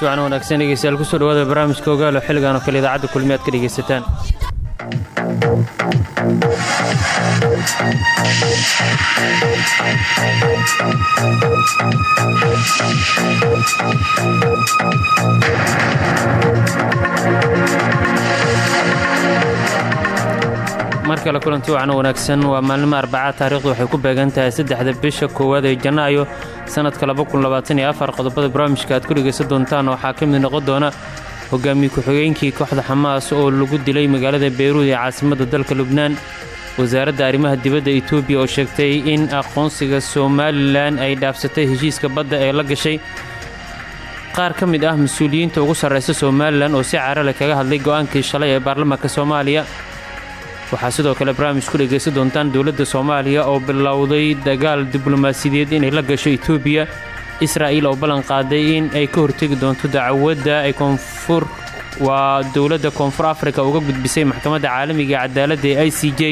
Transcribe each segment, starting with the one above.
wanaagsan dhegeystayaal ku soo dhawaada barnaamijka ogaalo xilligan oo kale idaacadda kulmi aad ka dhegaysataan mar kale kulanti wacan wanaagsan waa maalnimo arbaca taariikhdu waxay ku beegan tahay saddexda bisha koowaad ee janaayo sanadka qodobada barnaamijka aad ku dhegaysan doontaan. Waxaa ka mid noqon doona hogaamiye ku-xigeenkii kooxda xamaas oo lagu dilay magaalada beyruud ee caasimadda dalka lubnaan. Wasaaradda arrimaha dibadda etoobiya oo sheegtay in aqoonsiga somalilan ay dhaafsatay heshiiska badda ee la gashay. Qaar ka mid ah mas'uuliyiinta ugu sarraysa somalilan oo si carale kaga hadlay go'aankii shalay ee baarlamaanka soomaaliya. Waxaa sidoo kale barnaamij ku dhegaysan doontaan dowladda soomaaliya oo bilowday dagaal diblomaasiyadeed inay la gasho etoobiya israa'iil oo ballan qaaday in ay ka hortegi doonto dacwadda ay koonfur waa dowladda koonfur afrika uga gudbisay maxkamadda caalamiga ee cadaaladda ee i c j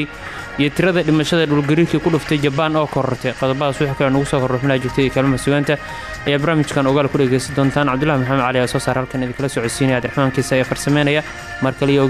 iyo tirada dhimashada dhulgariirkii ku dhuftay jabaan oo korortay. Qodobadaas wixii kale nugu soo korrofnaa joogtay iyo kaalmaha sugaanta ayaa barnaamijkan ogaal ku dhegaysan doontaan. Cabdullahi maxamed cali aa soo saar halkan idinkala socodsiinaya abdiraxmaankiisa ayaa farsameynaya. Mar kale iyo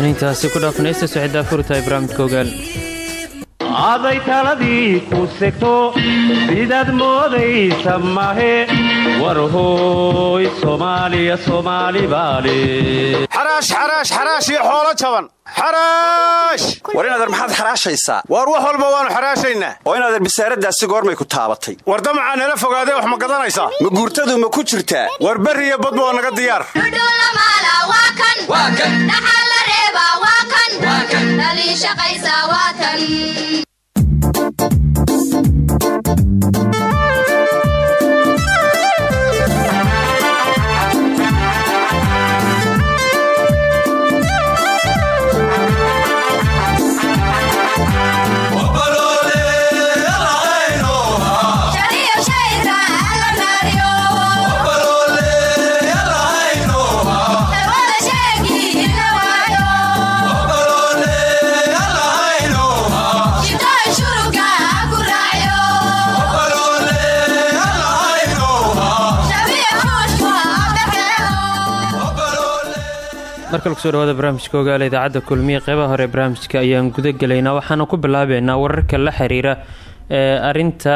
ogaal anintaasi ku dhaafnaysta socdaa furtahay barnaamijka ogaal aday taladii ku segto sidaad moodaysa mahe warhooy soomaaliya soomaali baale. Xaraash xaraash xaraash iyo xoolo jaban xaraash war inadeer maxaad xaraashaysaa waar wax walba waannu xaraashaynaa oo inadeer bisaaraddaasi goormay ku taabatay. War damacaa nala fogaadee wax ma gadanaysaa? Ma guurtadu ma ku jirtaa? War berri iyo badba oo naga diyaar markale ku soo dhawaada barnaamijka ogaala idaacadda kulmiye qeybaha hore barnaamijka ayaan guda gelaynaa waxaana ku bilaabeynaa wararka la xiriira ee arinta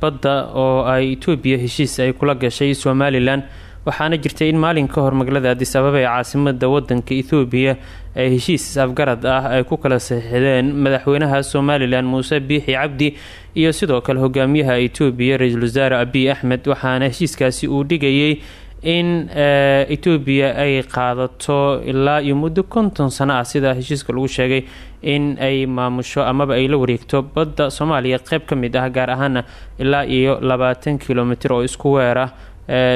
badda oo ay etoobiya heshiis ay kula gashay somalilan. Waxaana jirtay in maalin ka hor magaalada adis ababa ee caasimada wadanka ethoobiya ay heshiis afgarad ah ay ku kala saxiixdeen madaxweynaha somalilan muuse biixi cabdi iyo sidoo kale hogaamiyaha etoobiya ra'iisul wasaare abiy axmed. Waxaana heshiiskaasi uu dhigayay in etoobiya ay qaadato ilaa iyo muddo konton sano ah sida heshiiska lagu sheegay in ay maamusho amaba ay la wareegto badda soomaaliya. Qeyb ka mid ah gaar ahaana ilaa iyo labaatan kilomitr oo isku weer ah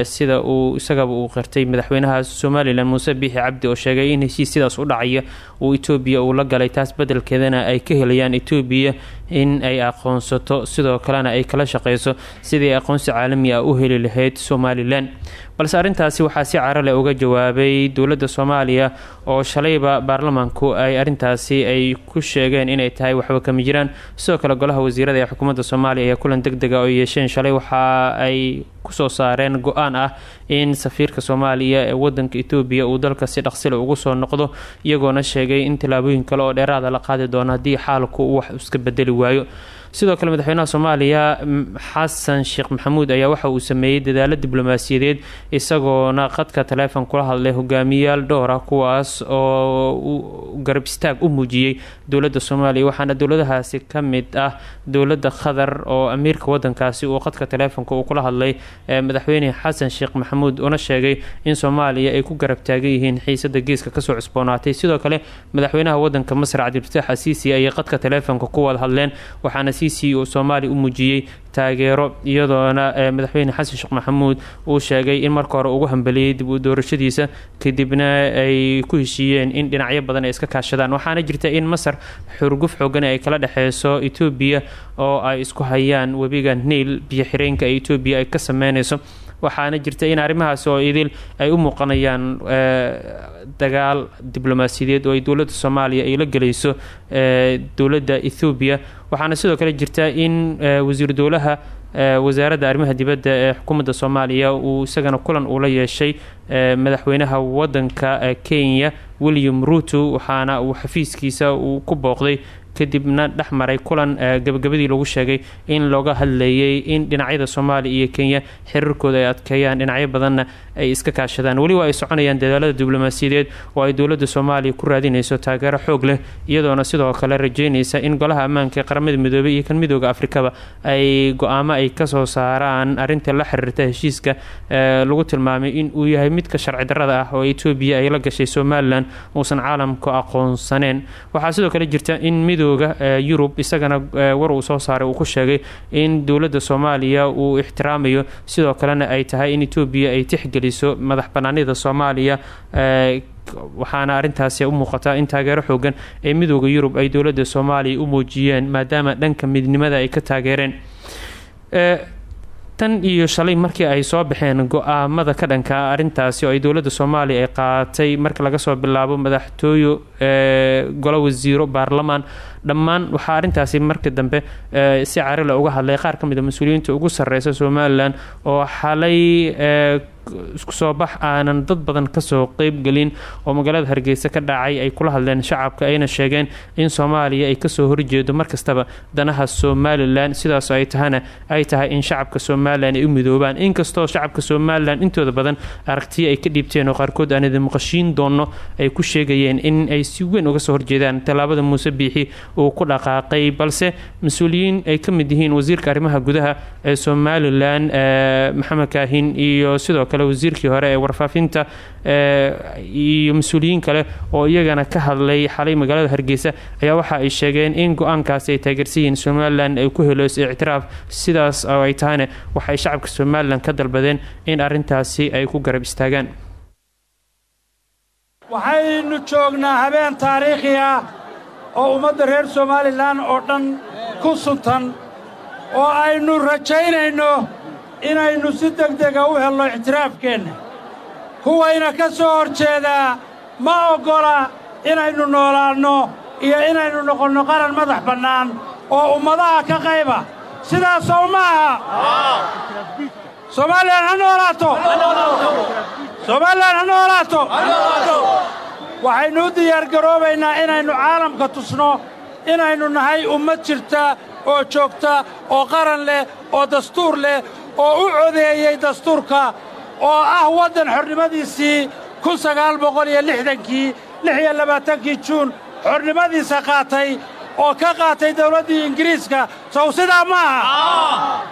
sida uu isagaba uu qirtay madaxweynaha somalilan muuse biixi cabdi oo sheegay in heshiis sidaas u dhacaya uu etoobiya uu la galay taas bedelkeedana ay ka helayaan etoobiya in ay aqoonsato. Sidoo kalena ay kala shaqeyso sidii aqoonsi caalami ah u heli lahayd somalilan balse arrintaasi waxaa si carale uga jawaabay dowladda soomaaliya oo shalayba baarlamaanku ay arrintaasi ay ku sheegeen inay tahay waxba kama jiraan. Sidoo kale golaha wasiirada ee xukuumadda soomaaliya ayaa kulan deg dega oo yeesheen shalay waxa ay ku soo saareen go'aan ah in safiirka soomaaliya ee wadanka etoobiya uu dalka si dhaqsile ugu soo noqdo iyagoona sheegay in tillaabooyin kale oo dheeraada la qaadi doono haddii xaalku wax iska bedeli waayo sidoo kale madaxweynaha soomaaliya xasan sheekh maxamuud ayaa waxa uu sameeyey dadaalo diblomaasiyadeed isagoona qadka taleefon kula hadlay hogaamiyayaal dhowr ah kuwaas oo garab istaag u muujiyey dowladda soomaaliya. Waxaana dowladahaasi ka mid ah dowladda qatar oo amiirka wadankaasi uu qadka taleefonka uu kula hadlay madaxweyne xasan sheekh maxamuud una sheegay in soomaaliya ay ku garab taagan yihiin xiisada geeska ka soo cusboonaatay. Sidoo kale madaxweynaha wadanka masar cabdilfataax asiisi ayay qadka taleefonka ku wada hadleen waxaana c uu soomaaliya u muujiyey taageero iyadoona madaxweyne xasan sheekh maxamuud uu sheegay in marka hore ugu hambeliyey dib u doorashadiisa kadibna ay ku heshiiyeen in dhinacyo badan ay iska kaashadaan. Waxaana jirta in masar xurguf xoogan ay kala dhexeyso etoobiya oo ay isku hayaan webiga niil biyo xireenka ee etoobiya ay ka sameyneyso waxaana jirta in arrimahaasi oo idil ay u muuqanayaan dagaal diblomaasiyadeed oo ay dowladda soomaaliya ay la gelayso dowladda ethoobiya waxaana sidoo kale jirta in wasiiru dowlaha wasaaradda arrimaha dibadda ee xukuumadda soomaaliya uu isagana kulan uu la yeeshay madaxweynaha wadanka kenya william ruto waxaana uu xafiiskiisa uu ku booqday kadibna dhex maray kulan gabagabadii lagu sheegay in looga hadleeyay in dhinacyada soomaaliya iyo kenya xiriirkooda ay adkeeyaan. Dhinacyo badanna ay iska kaashadaan. Weliba ay soconayaan dadaalada diblomaasiyadeed oo ay dowladda soomaaliya ku raadinayso taageero xoog leh iyadoona sidoo kale rajeynaysa in golaha ammaanka qaramada midoobay iyo kan midooda afrikaba ay go'aamo ay ka soo saaraan arinta la xiriirta heshiiska lagu tilmaamay in uu yahay midka sharci darada ah oo etoobiya ay la gashay somalilan uusan caalamku aqoonsaneen. Waxaa sidoo kale jirta in midooda yurub isagana war uu soo saaray uu ku sheegay in dowladda soomaaliya uu ixtiraamayo sidoo kalena ay tahay in etoobiya ay tixgeliso madax banaanida soomaaliya waxaana arintaasi u muuqataa in taageero xoogan ee midooda yurub ay dowladda soomaaliya u muujiyeen maadaama dhanka midnimada ay ka taageereen. Tan iyo shalay markii ay soo baxeen go'aamada ka dhanka arintaasi oo ay dowladda soomaaliya ay qaatay marka laga soo bilaabo madaxtooyo golo wasiiro baarlamaan dhammaan. Waxaa arintaasi markii dambe si carila uga hadlay. Qaar ka mid a mas'uuliyiinta ugu sarreysa somalilan oo xalay isku soo bax aanan dad badan ka soo qeybgelin oo magaalada hargeysa ka dhacay ay kula hadleen shacabka ayna sheegeen in soomaaliya ay ka soo horjeedo markastaba danaha somalilan sidaas ay tahana ay tahay in shacabka somalilan ay u midoobaan. Inkastoo shacabka somalilan intooda badan aragtiyo ay ka dhiibteen oo qaarkood aan idin maqashiin doono ay ku sheegayeen in ay si weyn uga soo horjeedaan tallaabada muuse biixi uu ku dhaqaaqay balse mas'uuliyiin ay ka mid yihiin wasiirka arrimaha gudaha ee somalilan maxamed kaahin iyo sidoo kale wasiirkii hore ee warfaafinta iyo mas'uuliyiin kale oo iyagana ka hadlay xalay magaalada hargeysa ayaa waxa ay sheegeen in go'aankaasi ay taageersan yihiin somalilan ay ku heleyso ictiraaf. Sidaas oo ay tahayna waxay shacabka somalilan ka dalbadeen in arintaasi ay ku garab istaagaan. Waxaynu joognaa habeen taariikhi ah oo ummadda reer somalilan oo dhan ku suntan oo aynu rajaynayno inaynu si degdega u helno ictiraafkeenna kuwayna ka soo hor jeedaa ma oggola inaynu noolaanno iyo inaynu noqonno qaran madax bannaan oo ummadaha ka qayba. Sidaasow ma aha. Somalilan ha noolaato. Somalilan ha noolaato waxaynu u diyaargaroobaynaa inaynu caalamka tusno inaynu nahay ummad jirta oo joogta oo qaran leh oo dastuur leh oo u codeeyey dastuurka oo ah waddan xornimadiisii kun sagaal boqol iyo lixdankii lix iyo labaatankii juun xornimadiisa qaatay oo ka qaatay dawladdii ingiriiska. Sow sidaa ma aha.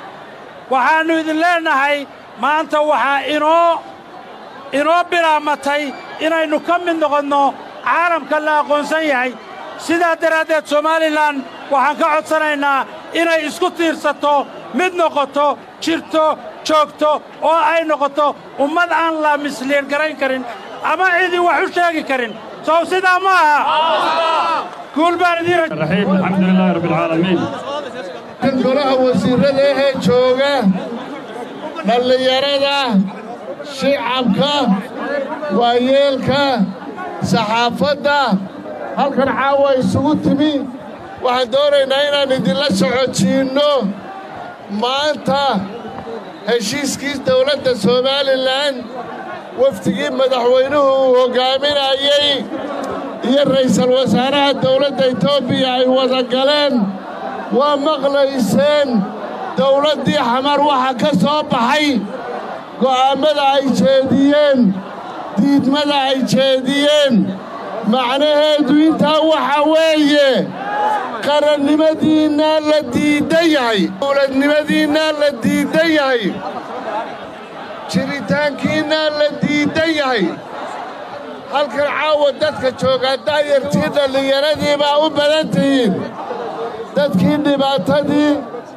Waxaannu idin leennahay maanta waxaa inoo inoo bilaamatay inaynu ka mid noqonno caalamka la aqoonsan yahay. Sidaa daraaddeed somalilan waxaan ka codsanaynaa inay isku tiirsato mid noqoto jirto joogto oo ay noqoto ummad aan la misliin garayn karin ama cidii wax u sheegi karin. Sow sidaa ma aha. Guul baan idiin alxamdulilaahi rabbilcaalamiin kan golaha wasiirrada ahee jooga dhallinyarada shicabka waayeelka saxaafadda. Halkan caawa isugu timi. Waxaan doonaynaa inaan idinla socojiinno maanta heshiiskii dawladda somalilan wafdigii madaxweynuhu uu hoggaaminayey iyo ra'iisul wasaaraha dawladda etoobiya ay wada galeen waa maqlayseen dawladdii xamar waxa ka soo baxay go'aammada ay jeediyeen diidmada ay jeediyeen. Macnaheedu intaa waxa weeye qarannimadiinnaa la diiddan yahay dawladnimadiinnaa la diiddan yahay jiritaankiinnaa la diiddan yahay. Halkan caawa dadka joogaa daayartii dhallinyaradii baa u badan tihiin dadkii dhibaatadii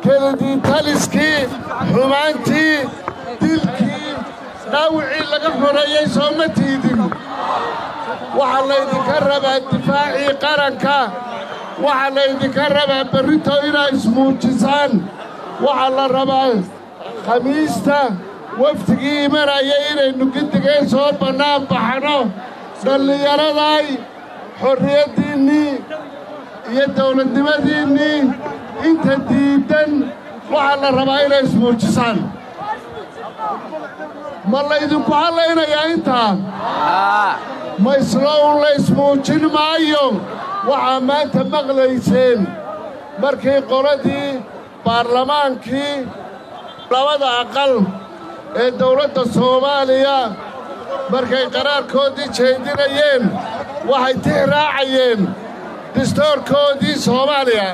keliditaliskii xumaantii dilkii dhaawicii laga xoreeyey soo ma tiidin. Waxaa laydinka rabaa difaacii qaranka. Waxaa laydinka rabaa berrito inaa ismuujisaan. Waxaa la rabaa khamiista. Wafdigii imanaya inaynu gidigeen soo bannaan baxno. Dhallinyaraday xorriyaddiinnii iyo dawladnimadiinnii inta diiddan waxaa la rabaa inay ismuujisaan ma laydinku hadlaynayaa intaa ma islow la ismuujin maayo waxaa maanta maqlayseen markii qoladii baarlamaankii labada aqal ee dawladda soomaaliya markay qaraarkoodii jeedinayeen waxay tix raacayeen distoorkoodii soomaaliya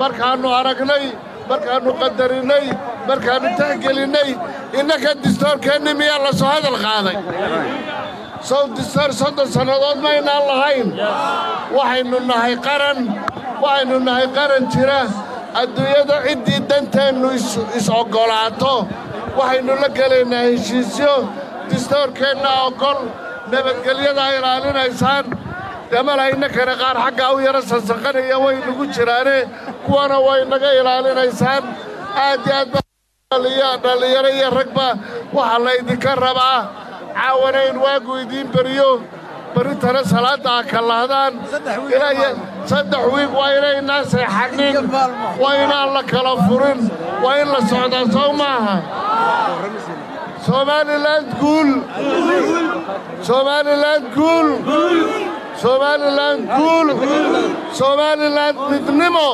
markaannu aragnay markaannu qadarinnay markaannu tixgelinnay innaka distoorkeenni miyaa la soo hadal qaaday? Sow distoor soddon sannadood maynaan lahayn. Waxaynu nahay qaran waxaynu nahay qaran jira. Adduunyada ciddii danteennu is-oggolaato waxaynu la gelaynaa heshiisyo. Distoorkeenna oggol. Nabadgelyadaa ilaalinaysaan damalahayna kale qaar xaggaa u yaro sansanqanaya way nagu jiraane kuwana way naga ilaalinaysaan. Aad iyo aad badhallinyaro iyo ragba waxaa laydinka rabaa. Caawanayn waagu idiin beriyo berritana salaadda a ka lahdaan. Saddex wiig waa inaynaan seexannin waa inaan la kala furin waa in la socdaa. Sow maaha somalilan guul. Somalilan guul somalilan guul somalilan midnimo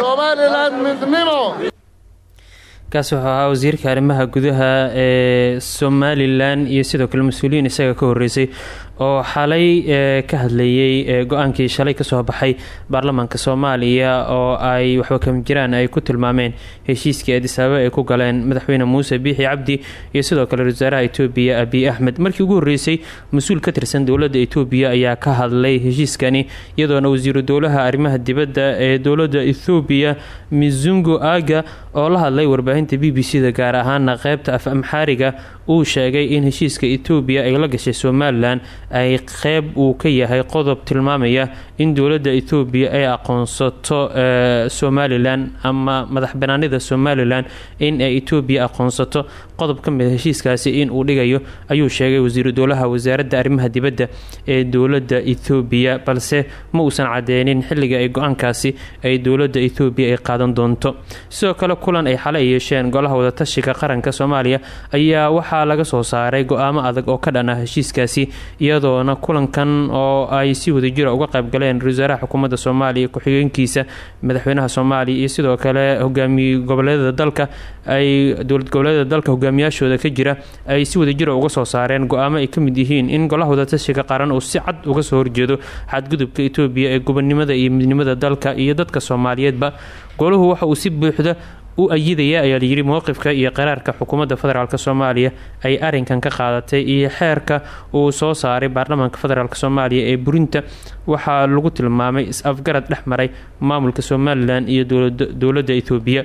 somalilan midnimo kaasi wuxuu ahaa wasiirka arrimaha gudaha ee somalilan iyo sidoo kale mas'uuliyiin isaga ka horreysay oo xalay ka hadlayey go'aankii shalay ka soo baxay baarlamaanka soomaaliya oo ay waxba kama jiraan ay ku tilmaameen heshiiskii adisaababa ay ku galeen madaxweyne muuse biixi cabdi iyo sidoo kale wasaaraha etoobiya abiy axmed markii ugu horreysay mas'uul ka tirsan dowladda etoobiya ayaa ka hadlay heshiiskani iyadoona wasiiru dowlaha arrimaha dibadda ee dowladda ethoobiya mizungu aga oo la hadlay warbaahinta b b c da gaar ahaana qeybta af amxaariga uu sheegay in heshiiska etoobiya ay la gashay somalilan ay qeyb uu ka yahay qodob tilmaamaya in dowladda ethoobiya ay aqoonsato somalilan ama madax banaanida somalilan in ay etoobiya aqoonsato qodob ka mid a heshiiskaasi in uu dhigayo ayuu sheegay wasiiru dowlaha wasaaradda arrimaha dibadda ee dowladda ethoobiya balse ma uusan cadeynin xilliga ay go'aankaasi ay dowladda ethoobiya ay qaadan doonto. Sidoo kale kulan ay xalay yeesheen golaha wadatashiga qaranka soomaaliya ayaa waxaa laga soo saaray go'aamo adag oo ka dhan ah heshiiskaasi iyadoona kulankan oo ay si wadajira uga qaybgaleen ra-iisul-wasaaraha xukuumadda soomaaliya ku-xigeenkiisa madaxweynaha soomaaliya iyo sidoo kale hogaamiye goboleedada dalka ay dowlad goboleedada dalka hogaamiyaashooda ka jira ay si wadajira uga soo saareen go'aamo ay ka mid yihiin in golaha wadatashiga qaran uu si cad uga soo horjeedo xadgudubka etoobiya ee gobonnimada iyo midnimada dalka iyo dadka soomaaliyeedba. Golahu waxa uu si buuxda u ayidaya ayaa layidhi mowqifka iyo qaraarka xukuumadda federaalk soomaaliya ay arinkan ka qaadatay iyo xeerka uu soo saaray baarlamaanka federaalk soomaaliya ee burinta waxaa lagu tilmaamay is-afgarad dhex maray maamulka somalilan iyo dowladda etoobiya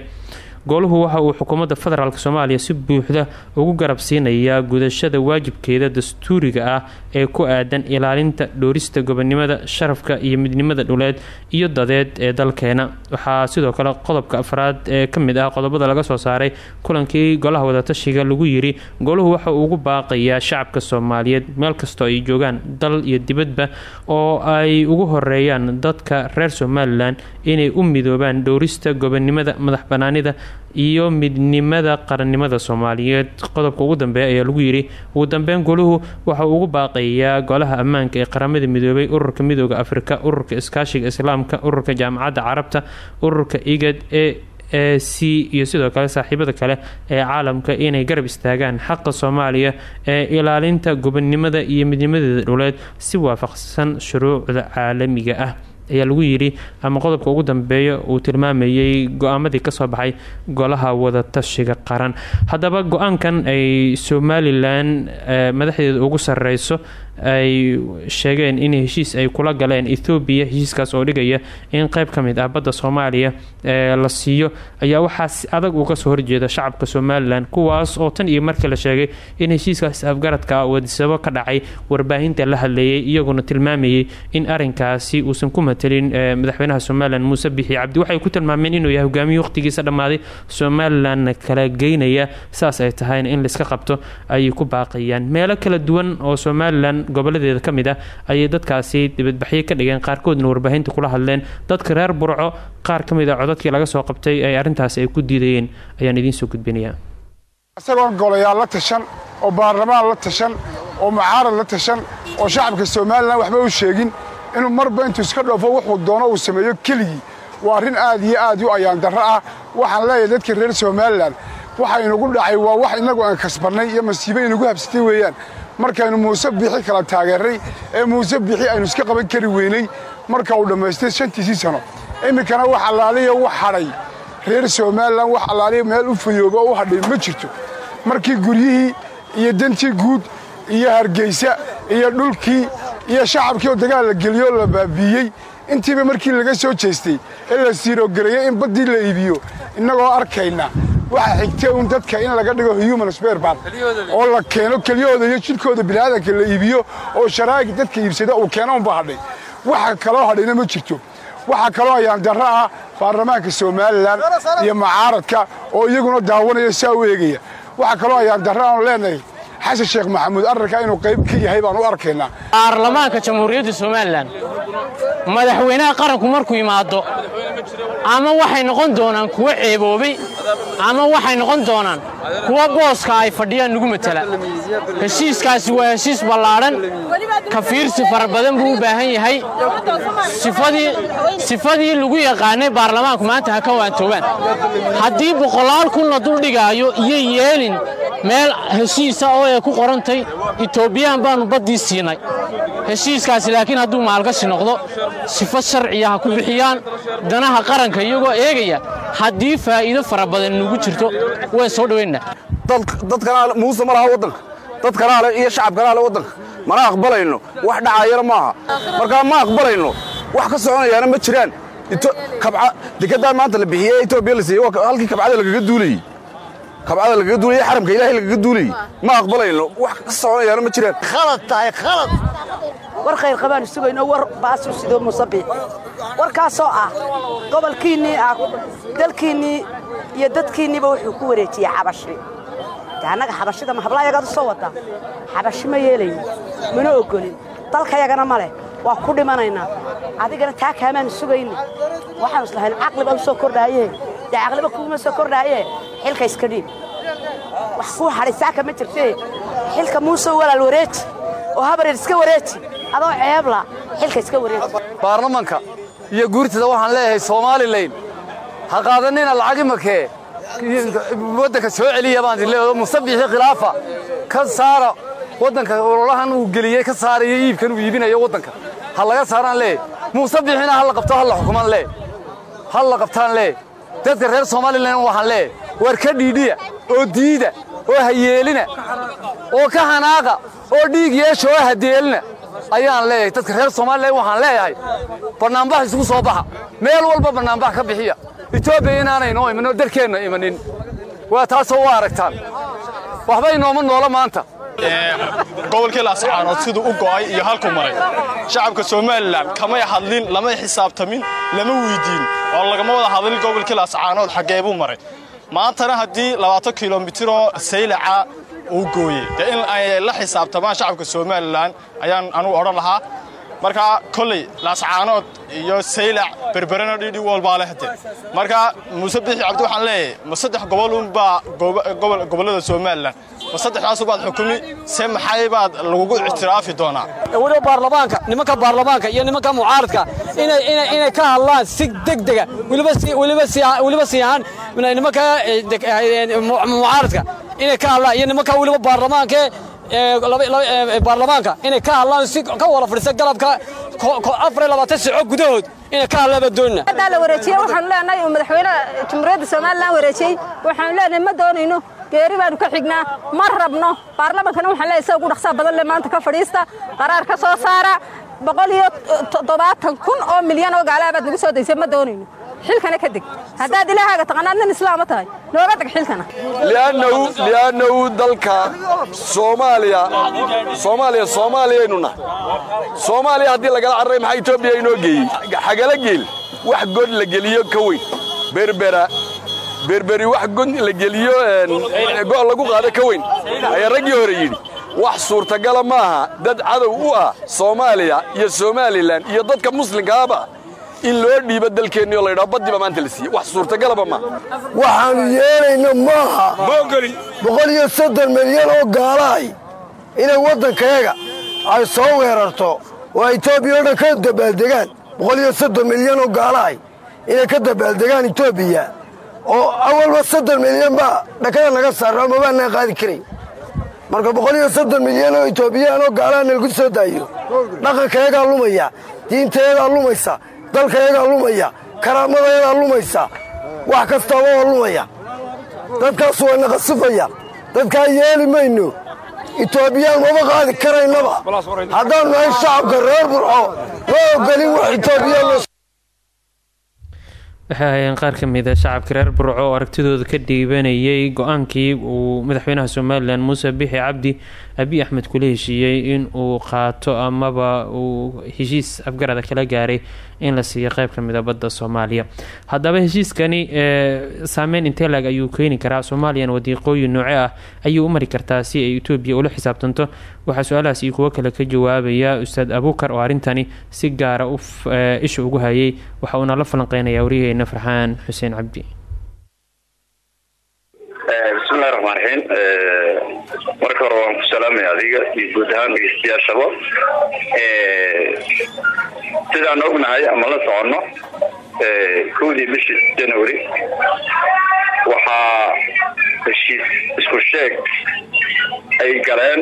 gooluhu waxa uu xukuumadda federaalk soomaaliya si buuxda ugu garab siinayaa gudashada waajibkeeda dastuuriga ah ee ku aadan ilaalinta dhoorista gobonnimada sharafka iyo midnimada dhuleed iyo dadeed ee dalkeena. Waxaa sidoo kale qodobka afraad ee ka mid ah qodobada laga soo saaray kulankii golaha wadatashiga lagu yiri gooluhu waxa uu ugu baaqayaa shacabka soomaaliyeed meel kastoo ay joogaan dal iyo dibadba oo ay ugu horeeyaan dadka reer somalilan inay u midoobaan dhowrista gobonnimada madax banaanida iyo midnimada qarannimada soomaaliyeed. Qodobka ugu dambeeya ayaa lagu yidhi ugu dambeyn goluhu waxa ugu baaqayaa golaha ammaanka ee qaramada midoobay ururka midooda afrika ururka iskaashiga islaamka ururka jaamacadda carabta ururka igad ee e c iyo sidoo kale saaxiibada kale ee caalamka inay garab istaagaan xaqa soomaaliya ee ilaalinta gobonnimada iyo midnimadeeda dhuleed si waafaqsan shuruucda caalamiga ah ayaa lagu yidhi ama qodobka ugu dambeeya uu tilmaamayay go'aamadii ka soo baxay golaha wadatashiga qaran. Haddaba go'aankan ay somalilan madaxdeeda ugu sareyso ay sheegeen in heshiis ay kula galeen ethoobiya heshiiskaas oo dhigaya in qeyb ka mid ah badda soomaaliya ee la siiyo ayaa waxaa si adag uga soo horjeeda shacabka somalilan kuwaas oo tan iyo markii la sheegay in heshiiskaas afgaradka wadisabo ka dhacay warbaahinta la hadleeyay iyaguna tilmaamayay in arinkaasi uusan ku matelin madaxweynaha somalilan muuse bixi cabdi. Waxay ku tilmaameen inuu yahay hogaamiye waqtigiisa dhammaaday somalilanna kala geynaya saas ay tahayna in laiska qabto ayay ku baaqayaan meelo kala duwan oo somalilan goboladeeda ka mid ah ayay dadkaasi dibadbaxyo ka dhigeen. Qaarkoodna warbaahinta kula hadleen. Dadka reer burco qaar ka mid a codadkii laga soo qabtay ee arrintaasi ay ku diidayeen. Ayaan idiin soo gudbinayaa. Isagoon golayaal la tashan oo baarlamaan la tashan oo mucaarad la tashan oo shacabka somalilan waxba u sheegin. Inuu marba intuu iska dhoofo wuxuu doono uu sameeyo keligii. Waa arrin aad iyo aad u ayaan darro ah. Waxaan leeyahay dadka reer somalilan waxa inagu dhacay waa wax innagu aan kasbannay iyo masiibo inagu habsatay weeyaan markaynu muuse bixi kala taageernay ee muuse bixi aynu iska qaban kari weynay marka uu dhammaystay shantiisii sano. Iminkana wax allaaliya wax hadhay. Reer somalilan wax allaaliya meel u fayooba u hadhay ma jirto. Markii guryihii iyo dantii guud iyo hargeysa iyo dhulkii iyo shacabkii oo dagaal la geliyoo la baabiiyey intiiba markii laga soo jeestay ee la siirogareeyey in baddii la iibiyo innagoo arkayna waxaa xigtay un dadka in laga dhigo human sperbat oo la keeno kelyahooda iyo jidhkooda biniaadanka la iibiyo oo sharaagi dadka iibsada uu keeno unba hadhay. Waxa kaloo hadhayna ma jirto. Waxaa kaloo ayaan darro ah baarlamaanka somalilan iyo mucaaradka oo iyaguna daawanaya saa u eegaya. Waxaa kaloo ayaan darro aanu leenahay xasan sheekh maxamuud arrinkaa inuu qayb ka yahay baan u arkaynaa baarlamaanka jamhuuriyadda somalilan madaxweynaha qaranku markuu yimaado ama waxay noqon doonaan kuwo ceeboobay ama waxay noqon doonaan kuwo booska ay fadhiyaan nugu matala. Heshiiskaasi waa heshiis ballaadhan kafiirsi fara badan buu u baahan yahay. Sifadii lagu yaqaanay baarlamaanku maanta ha ka waantoobaan. Haddii boqolaal kun la duldhigaayo iyo yeelin meel heshiisa oo ay ku qorantay etoobiyaan baannu baddii siinay. Heshiiskaasi laakiin hadduu maalgashi noqdo sifo sharciya ha ku bixiyaan danaha qaranka iyagoo eegaya haddii faa'iido fara badan nugu jirto waan soo dhowaynaa dadkana muuse ma laha waddanka. Dadkana le iyo shacabkana le waddanka. Mana aqbalayno? Wax dhacayana maaha. Markaa ma aqbalayno? Wax ka soconayaana ma jiraan. Dekeddaa maanta la bixiyey etoobiya la siiyey. Halkii kabcada lagaga duulayey kabcada lagaga duulayey xaramka ilaahay lagaga duulayey ma aqbalayno? Wax ka soconayaana ma jiraan. Khalad tahay khalad. War khayr qabaanu sugayno war baasu sidoo musabiix warkaasoo ah gobolkiinnii ah dalkiinnii iyo dadkiinniiba wuxuu ku wareejiyey xabashi de annaga xabashida ma hablaayagaad u soo waddaa xabashi ma yeelayo mana oggolin dalkayagana ma leh. Waa ku dhimanaynaa. Adigana taa kaamaanu sugayni waxaanu islahayn caqli baa u soo kordhaaye dee caqliba kuguma soo kordhaaye xilka iska dhiib wax kuu hadhay saaka ma jirtee xilka muuse walaal wareeji oo habareer iska wareeji adoo ceebla xilka iska wareeji baarlamanka iyo guurtada waxaan leeyahay somalilan ha qaadanina lacag imakee waddanka soo celiya baan idin leeyahay musabixii khilaafa ka saara waddanka ololahan uu geliyey ka saarayo iibkan uu iibinayo waddanka ha laga saaraan lee musabixina ha la qabto ha la xukumaan lee ha la qabtaan lee dadka reer somalilan waxaan lee war ka dhiidhiya oo diida oo hayeelina oo ka hanaaqa oo dhiig yeesha oo hadeelina ayaan leeyahay. Dadka reer somalilan waxaan leeyahay bannaanbax isugu soo baxa. Meel walba bannaanbax ka bixiya. Etoobiya inaanay noo imanin oo darkeenna imanin. Waa taasoo u aragtaan. Waxba inooma noola maanta gobolkii laascaanood siduu u go'ay iyo halkuu maray. Shacabka somalilan kamay hadlin lamay xisaabtamin lama weydiin oo lagama wada hadlin gobolkii laascaanood xaggee buu maray. Maantana haddii labaatan kilomitiroo saylaca uu gooyey dee in ay la xisaabtamaan shacabka somalilan ayaan anugu odhan lahaa. Marka kolley laascaanood iyo saylac berberana dhidhi walbaa leh de marka muuse bixi cabdi waxaan leeyahay ma saddex gobol unbaa gobollada somalilan ma saddexdaasubaad xukumi se maxay baad lagugu ictiraafi doonaa? Weliba baarlamaanka nimanka baarlamaanka iyo nimanka mucaaradka inay ka hadlaan si degdega. Weliba sii ahaan nimanka mucaaradka inay ka hadlaan iyo nimanka weliba baarlamaanka baarlamaanka inay ka hadlaan si ka wada fadhiisa galabka afar iyo labaatan saaco gudahood inay ka hadlaan baa doonina. Haddaa la wareejiyey waxaanu leenahay madaxweynaha jamhuuriyadda somalilan wareejiyey waxaanu leenahay ma doonayno geeri baanu ka xignaa. Ma rabno. Baarlamankana waxaan leeyahay sida ugu dhaqsaa badan le maanta ka fadhiista. Qaraar ka soo saara. Boqol iyo toddobaatan kun oo milyan oo gaalaha baad nagu soo daysay ma doonayno. Xilkana ka deg. Haddaad ilaahaaga taqanaad nin islaama tahay. Nooga deg xilkana. Li'annahu dalka soomaaliya soomaaliya soomaaliyaynu nahay. Soomaaliya haddii lagala carray maxaa etoobiya inoo geeyey? Xagala geel. Wax god la geliyo ka weyn. Berbera berberi wax god la geliyo go' lagu qaado ka weyn. Ayaa raggii hore yidhi wax suurtagala maaha dad cadow u ah soomaaliya iyo somalilan iyo dadka muslimkaaba in loo dhiibo dalkeennioo laydhaho baddiba maanta la siiye wax suurtagalaba maaha waxaannu yeelayno maaha boqol iyo soddon milyan oo gaalahay inay waddankayaga ay soo weerarto oo etoobiya o dhan ka dabaaldegaan boqol iyo soddon milyan oo gaalahay inay ka dabaaldegaan etoobiya oo awalba soddon milyan baa dhakada naga saarra oo mabaanaa qaadi karayn marka boqol iyo soddon milyan oo etoobiyaan oo gaalaha nalagu soo daayo dhaqankayagaa lumaya diintayadaa lumaysa dalkayagaa lumaya karaamadayadaa lumaysa wax kastaaba oo lumaya. Dadkaas waa naqasifaya dadkaa yeeli mayno etoobiyaan maba qaadi karaynaba haddaannu nahay shacabka reer burco ma ogolin wax etoobiyaan waxay hayeen qaar ka mid a shacabka reer burco oo aragtidooda ka dhiibanayay go'aankii uu madaxweynaha somalilan muuse bixi cabdi abiy axmed kula heshiiyey in uu qaato amaba uu heshiis afgarada kala gaaray in la siiyo qeyb ka mida badda soomaaliya. Haddaba heshiiskani saameyn intee laag ayuu keeni karaa? Soomaaliyana wadiiqooyin nooce ah ayuu u mari kartaa si ay etoobiya ula xisaabtanto? Waxaa su'aalahaas iyo kuwo kale ka jawaabaya ustaad abukar oo arrintani si gaara isha ugu hayay. Waxa uuna la falanqeynaya waryaheena farxaan xuseen cabdi. Bismillahi raxmaan raxiim marka hore waan ku salaamaya adiga iyo guud ahaan dhegeystayaashaba sidaan ognahay ama la soconno kowdii bishii january waxaa heshiis isku sheeg ay galeen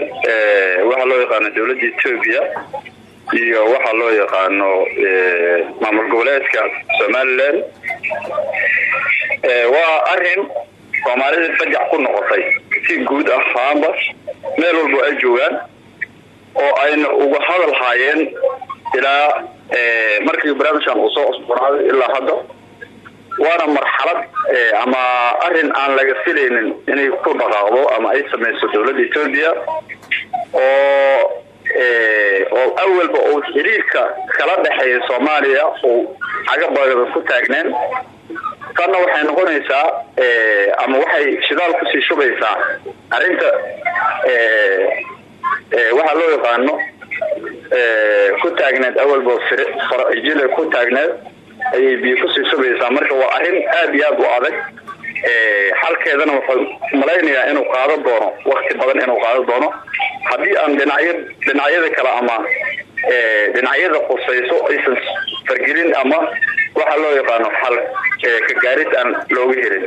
waxaa loo yaqaano dowladda etoobiya iyo waxaa loo yaqaano maamul goboleedka somalilan waa arrin soomaalida fajax ku noqotay si guud ahaanba meel walbo ay joogaan oo ayna uga hadal haayeen ilaa markii barnaamijkan uu soo cusboonaaday ilaa hadda. Waana marxalad ama arrin aan laga filaynin inay ku dhaqaaqdo ama ay samayso dowladda etoobiya oo oo awalba uu xiriirka kala dhexeeya soomaaliya uu caga badan ku taagneen tanna waxay noqonaysaa ama waxay shidaal ku sii shubaysaa arrinta waxaa loo yaqaano ku taagneed awalba farcijile ku taagneed ayay biyo ku sii shubaysaa. Marka waa arrin aad iyo aad u adag xalkeedana wuxuu malaynayaa inuu qaado doono wakti badan inuu qaado doono. Haddii aan dhinacya dhinacyada kale ama dhinacyada qusayso aysan fargelin ama waxaa loo yaqaano xal ka gaaris aan looga helin.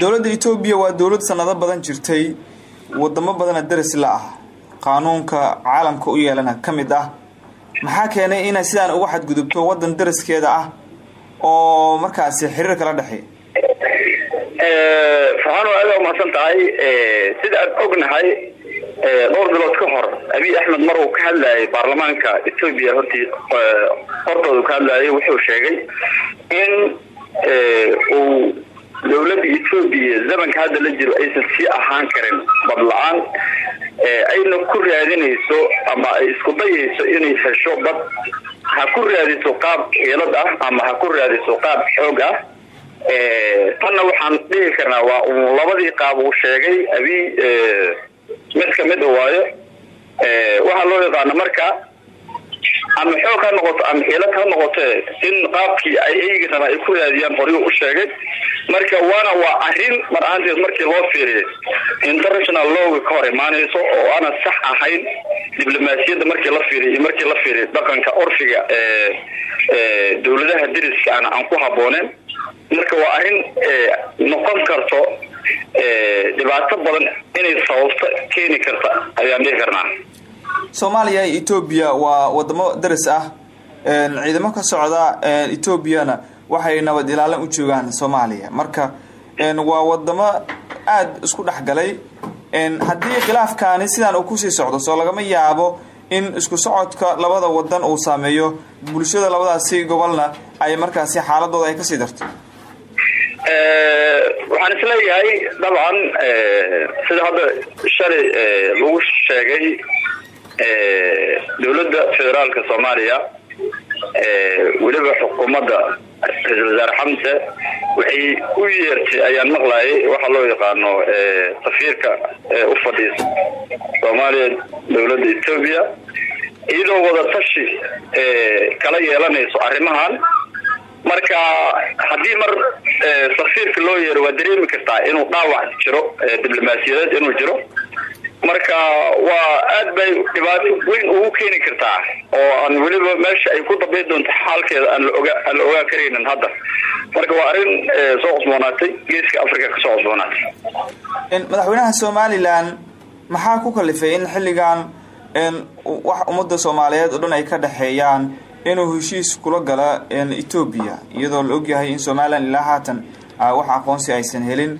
Dowladda etoobiya waa dowlad sanado badan jirtay wadamo badana daris la ah. Qaanuunka caalamka u yeelana ka mid ah. Maxaa keenay inay sidaan uga xadgudubto wadan dariskeeda ah oo markaasi xiriir kala dhexeey faxaan waa aada umahadsan tahay sida aan ognahay dhowr bilood ka hor abiy axmed mar uu ka hadlayay baarlamaanka etoobiya hortii hortooda ka hadlayay wuxuu sheegay in uu dowladda etoobiya zamanka hadda la jiro aysan sii ahaan karin bad la'aan ayna ku raadinayso ama ay isku dayayso inay hesho bad ha ku raadiso qaab xiilad ah ama ha ku raadiso qaab xoog ah. Tanna waxaan dhihi karnaa waa uu labadii qaab uu sheegay abiy mid ka mid a waayo waxaa loo yaqaana marka ama xoog ha noqoto ama xiilad ha noqote in qaabkii ay eygi rabaa ay ku raadiyaan horyuu u sheegay. Marka waana waa arrin mar ahaanteed markii loo fiiriyo international lowga ka hor imaanayso oo aanan sax ahayn diblomaasiyadda markii la fiiriyo iyo markii la fiiriyo dhaqanka orfiga ee dowladaha deriska aan aan ku habooneen marka waa arrin noqon karto dhibaato badan inay sababto keeni karta ayaan dhihi karnaa. Soomaaliya iyo etoobiya waa wadamo daris ah. Ciidamo ka socda etoobiyana waxay nabad ilaalin u joogaan soomaaliya. Marka waa wadamo aad isku dhexgalay haddii khilaafkaani sidaan uu ku sii socdo soo lagama yaabo in isku socodka labada wadan uu saameeyo. Bulshada labadaasi gobolna ay markaasi xaaladooda ay ka sii darto waxaan is leeyahay dabcan sida hadda shalay lagu sheegay dowladda federaalka soomaaliya weliba xukuumadda xamse waxay u yeertay ayaan maqlayay waxa loo yaqaano safiirka u fadhiisa soomaaliya dowladda etoobiya iyadoo wada tashi kala yeelanayso arrimahan marka haddii mar safiirka loo yeero waa dareemi kartaa inuu dhaawac jiro diblomaasiyadeed inuu jiro. Marka waa aad bay dhibaato weyn ugu keeni kartaa oo aan weliba meesha ay ku dambayn doonto xaalkeeda aan la ogaa karaynin hadda. Marka waa arrin soo cusboonaatay geeska africa ka soo cusboonaatay. Madaxweynaha somalilan maxaa ku kalifay in xilligan wax ummadda soomaaliyeed oo dhan ay ka dhexeeyaan inuu heshiis kula gala etoobiya iyadoo la ogyahay in somalilan ilaa haatan wax aqoonsi aysan helin.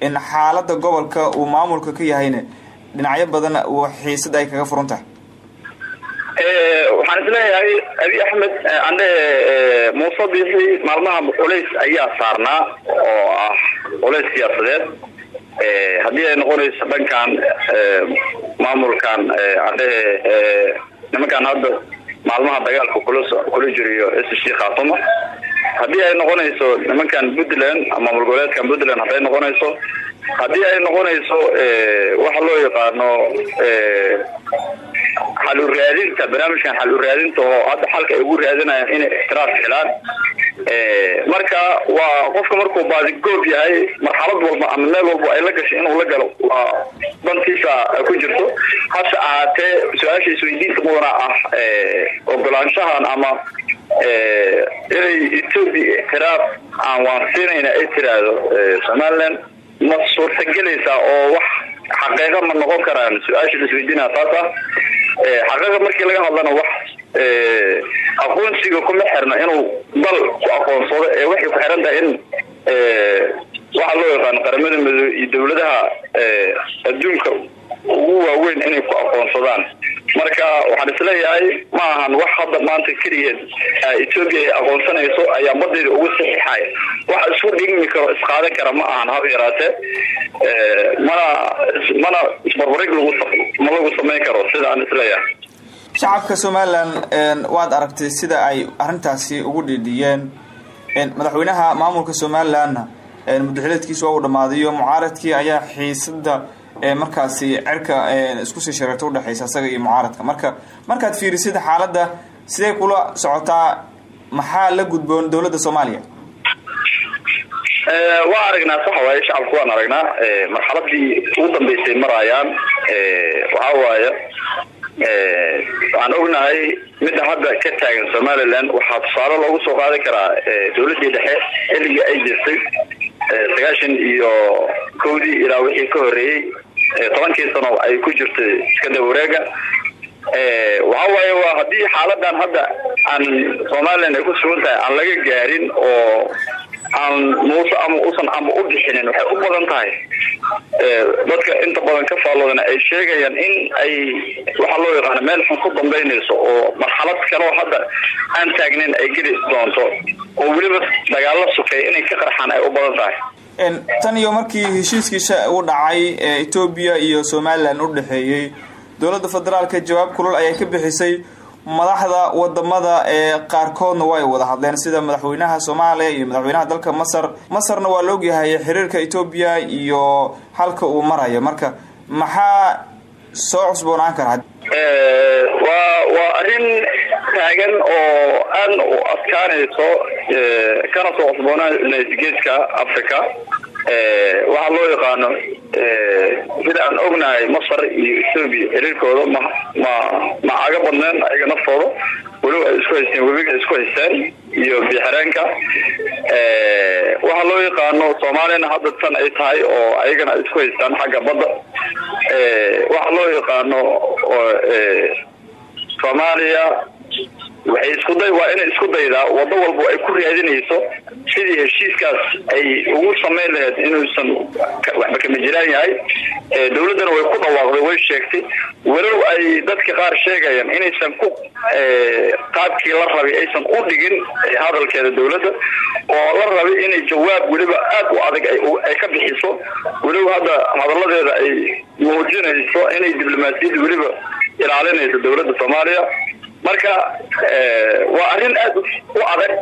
In xaalada gobolka uu maamulka ka yahayna dhinacyo badan xiisad ay kaga furan tahay. Waxaan is leeyahay abi axmed ande muuse biixi maalmaha culays ayaa saarnaa oo ah culays siyaasadeed. Haddii ay noqonayso dhankan maamulkan andhehe nimankan hadda maalmaha dagaalka kula jiriyo s c khaatuma haddii ay noqonayso nimankan puntland maamul goboleedkan puntland hadday noqonayso haddii ay noqonayso waxa loo yaqaano xal u raadinta barnaamijkan xal u raadinta oo hadda xalka ay ugu raadinayaan inay ixtiraaf helaan marka waa qofka markuu baadigoob yahay marxalad walba ama meel walba ay la gashay inuu la galo waa dantiisa ku jirto. Hase ahaatee su'aasha isweydiinta mudana ah ogolaanshahan ama inay etoobiya ixtiraaf aan waansiinayna ay tiraahdo somaliland ma suurtagelaysaa oo wax xaqiiqa ma noqon karaan su'aasha la isweydiinaya taas ah. Xaqiiqa markii laga hadlana wax aqoonsiga kuma xirna inuu dal ku aqoonsado ee waxay ku xiran tahay in waxa loo yaqaano qaramada midoobe iyo dowladaha adduunka ugu waaweyn inay ku aqoonsadaan. Marka waxaan is leeyahay ma ahan wax hadda maanta keligeed etoobiya ay aqoonsanayso ayaa badeeda ugu saxiixaya wax isku dhigmi karo isqaadan kara ma ahan haba yaraatee mana mana isbarbarig ma lagu samayn karo sida aan is leeyahay shacabka somalilan waad aragtay sida ay arrintaasi ugu dhiidhiyeen. Madaxweynaha maamulka somalilanna muddaxileedkiisa waa uu dhammaadayo. Mucaaradkii ayaa xiisada markaasi cerka isku sii shareerta udhexaysa isaga iyo mucaaradka. Marka markaad fiirisid xaaladda sidee kula socotaa maxaa la gudboon dowladda soomaaliya? Waa aragnaa sax waaye shacabku waan aragnaa. Marxaladii ugu dambeysay marayaan waxaa waaye waxaan ognahay midda hadda ka taagan somaliland waxaa tusaale loogu soo qaadi karaa dowladii dhexe xilligii ay jirtay sagaashan iyo kowdii ilaa wixii ka horeeyey tobankii sano ay ku jirtay iskada wareega. Waxa waaye waa haddii xaaladan hadda aan somaliland ay ku sugan tahay aan laga gaarin oo aan muuse ama usan ama u bixinin waxay u badan tahay. Dadka inta badan ka faalloodana ay sheegayaan in ay waxaa loo yaqaana meel xun ku dambaynayso oo marxalad kaleo hadda aan taagnayn ay geli doonto oo weliba dagaalo sukay inay ka qarxaan ay u badan tahay. Tan iyo markii heshiiskiisa uu dhacay ee etoobiya iyo somalilan u dhexeeyey dowladda federaalka jawaab kulul ayay ka bixisay madaxda waddamada ee qaarkoodna way wada hadleen sida madaxweynaha soomaaliya iyo madaxweynaha dalka masar. Masarna waa la ogyahay xiriirka etoobiya iyo halka uu marayo. Marka maxaa soo cusboonaan kara waa waa arrin taagan oo aadna u adkaanayso kana soo cusboonanayso geeska africa waxaa loo yaqaano sida aan ognahay masar iyo ethoobia xiriirkooda ma ma ma aga badneen ayaga naftooda. Ay isku haysteen webiga isku haysteen iyo bixireenka. Waxaa loo yaqaano soomaaliyana hadda tan ay tahay oo ayagana ay isku haystaan xagga badda. Waxaa loo yaqaano soomaaliya waxay isku day waa inay isku daydaa waddo walba ay ku raadinayso sidii heshiiskaas ay ugu samayn lahayd inuusan waxba kama jiraan yahay. Dowladdana way ku dhawaaqday way sheegtay. Walow ay dadka qaar sheegayaan inaysan ku qaabkii la rabay aysan u dhigin hadalkeeda dowladda oo la rabay inay jawaab weliba aad u adag ay ka bixiso. Walow hadda hadalladeeda ay muujinayso inay diblomaasiyadda weliba ilaalinayso dowladda soomaaliya marka waa arrin aad u adag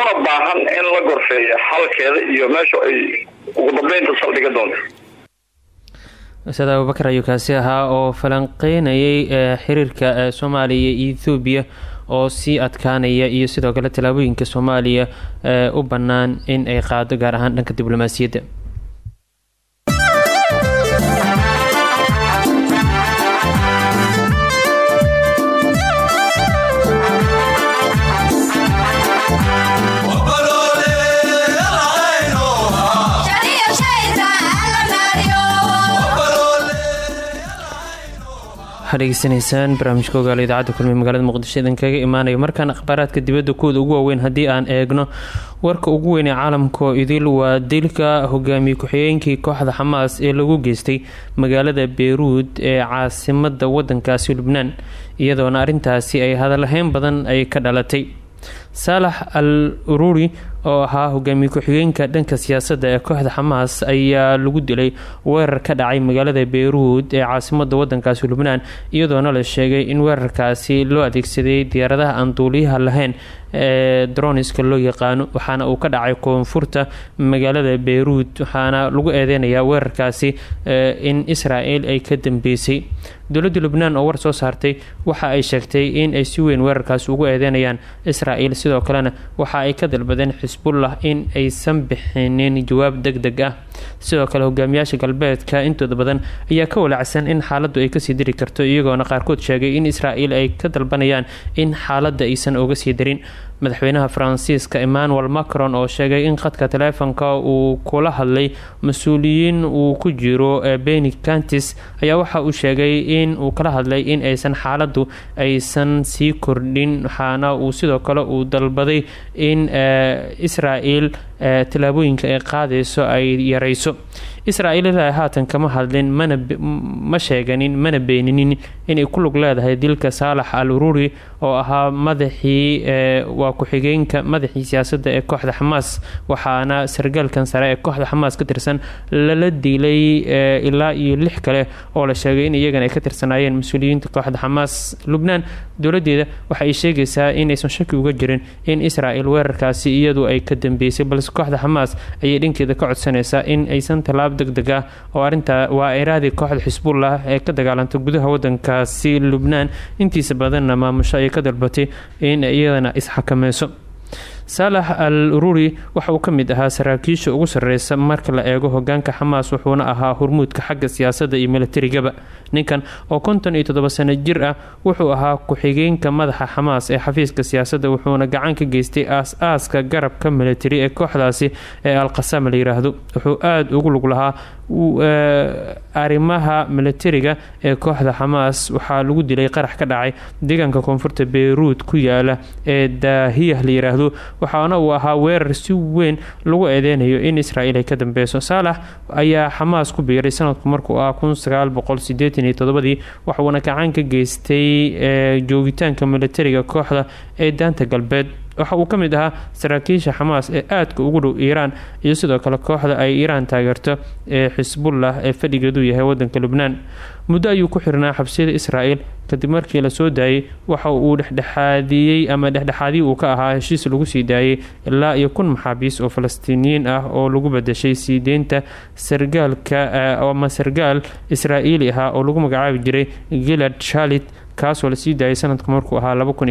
una baahan in la gorfeeyo xalkeeda iyo meesha ay ugu dambeynta saldhiga doonto. Ustaad abubakar ayuu kaasi ahaa oo falanqeynayay xiriirka soomaaliya iyo ethoobiya oo sii adkaanaya iyo sidoo kale tallaabooyinka soomaaliya u bannaan in ay qaado gaar ahaan dhanka diblomaasiyadda waxaad dhegeysanaysaan barnaamijka ogaala idaacadda kulmiye magaalada muqdisho idan kaga imaanayo. Markaan akhbaaraadka dibadda kuwooda ugu waaweyn haddii aan eegno warka ugu weyn ee caalamka oo idil waa dilka hogaamiye ku-xigeenkii kooxda xamaas ee lagu geystay magaalada beyruud ee caasimada wadankaasi lubnaan iyadoona arrintaasi ay hadalhayn badan ay ka dhalatay saalax al ururi oo ahaa hogaamiye ku-xigeenka dhanka siyaasadda ee kooxda xamaas ayaa lagu dilay weerar ka dhacay magaalada beyruud ee caasimada wadankaasi lubnaan iyadoona la sheegay in weerarkaasi loo adeegsaday diyaaradaha aan duuliyaha lahayn ee droniska loo yaqaano waxaana uu ka dhacay koonfurta magaalada beyruud waxaana lagu eedeynayaa weerarkaasi in israel ay ka dambeysay dowladda lubnaan oo war soo saartay waxa ay sheegtay in ay si weyn weerarkaasi ugu eedeynayaan israel sidoo kalena waxa ay ka dalbadeen xisbullah in aysan bixinin jawaab deg deg ah. Sidoo kale hogaamiyaasha galbeedka intooda badan ayaa ka walacsan in xaaladdu ay ka sii dari karto iyagoona qaarkood sheegay in israel ay ka dalbanayaan in xaaladda aysan oga sii darin madaxweynaha faransiiska emmanuel macron oo sheegay in khadka taleefonka uu kula hadlay mas'uuliyiin uu ku jiro beni cantis ayaa waxa uu sheegay in uu kala hadlay in aysan xaaladdu aysan sii kordhin waxaana uu sidoo kale uu dalbaday in israel tallaabooyinka ay qaadayso ay yareyso israel haatan kama hadlin mana ma sheeganin mana beeninin inay ku lug leedahay dilka saalax al ururi oo ahaa madaxii waa ku-xigeenka madaxii siyaasadda ee kooxda xamaas waxaana sargaalkan sare ee kooxda xamaas ka tirsan lala dilay ilaa iyo lix kale oo la sheegay in iyagan ay ka tirsanaayeen mas'uuliyiinta kooxda xamaas. Lubnaan dowladeeda waxa ay sheegaysaa inaysan shaki uga jirin in israel weerarkaasi iyadu ay ka dambeysay balse kooxda xamaas ayay dhankeeda ka codsanaysaa in aysan tallaabo deg deg ah oo arintaa waa iraadii kooxda xisbullah ee ka dagaalantay gudaha wadankaasi lubnaan intiisa badanna maamusho ayay ka dalbatay in iyadana isxakameyso saalax al ururi waxa uu ka mid ahaa saraakiisha ugu sarreysa marka la eego hogaanka xamaas wuxuuna ahaa hormuudka xagga siyaasadda iyo militarigaba ninkan oo konton iyo toddoba sano jir ah wuxuu ahaa ku-xigeenka madaxa xamaas ee xafiiska siyaasadda wuxuuna gacan ka geystay aas-aaska garabka militari ee kooxdaasi ee alqasama la yiraahdo. Wuxuu aada ugu lug lahaa arrimaha militariga ee kooxda xamaas waxaa lagu dilay qarax ka dhacay deegaanka koonfurta beyruud ku yaalla ee daahiyah la waxaana uu ahaa weerar si weyn lagu eedeynayo in israel ay ka dambeyso saalax ayaa xamaas ku biiray sanadku markuu ah kun sagaal boqol sideetan iyo todobadii waxuuna gacan ka geystay joogitaanka militariga kooxda ee daanta galbeed waxa uu ka mid ahaa saraakiisha xamaas ee aadka ugu dhow iiraan iyo sidoo kale kooxda ay iiraan taageerto ee xisbullah ee fadhigeedu yahay wadanka lubnaan. Muddo ayuu ku xirnaa xabsiyada israel kadib markii la soo daayey waxa uu dhexdhexaadiyey ama dhexdhexaadii uu ka ahaa heshiis lagu sii daayey ilaa iyo kun maxaabiis oo falastiiniyiin ah oo lagu badashay sii deynta sargaalka ama sargaal israa'iili ahaa oo lagu magacaabi jiray gilad shalit kaasoo la sii daayay sanadku markuu ahaa laba kun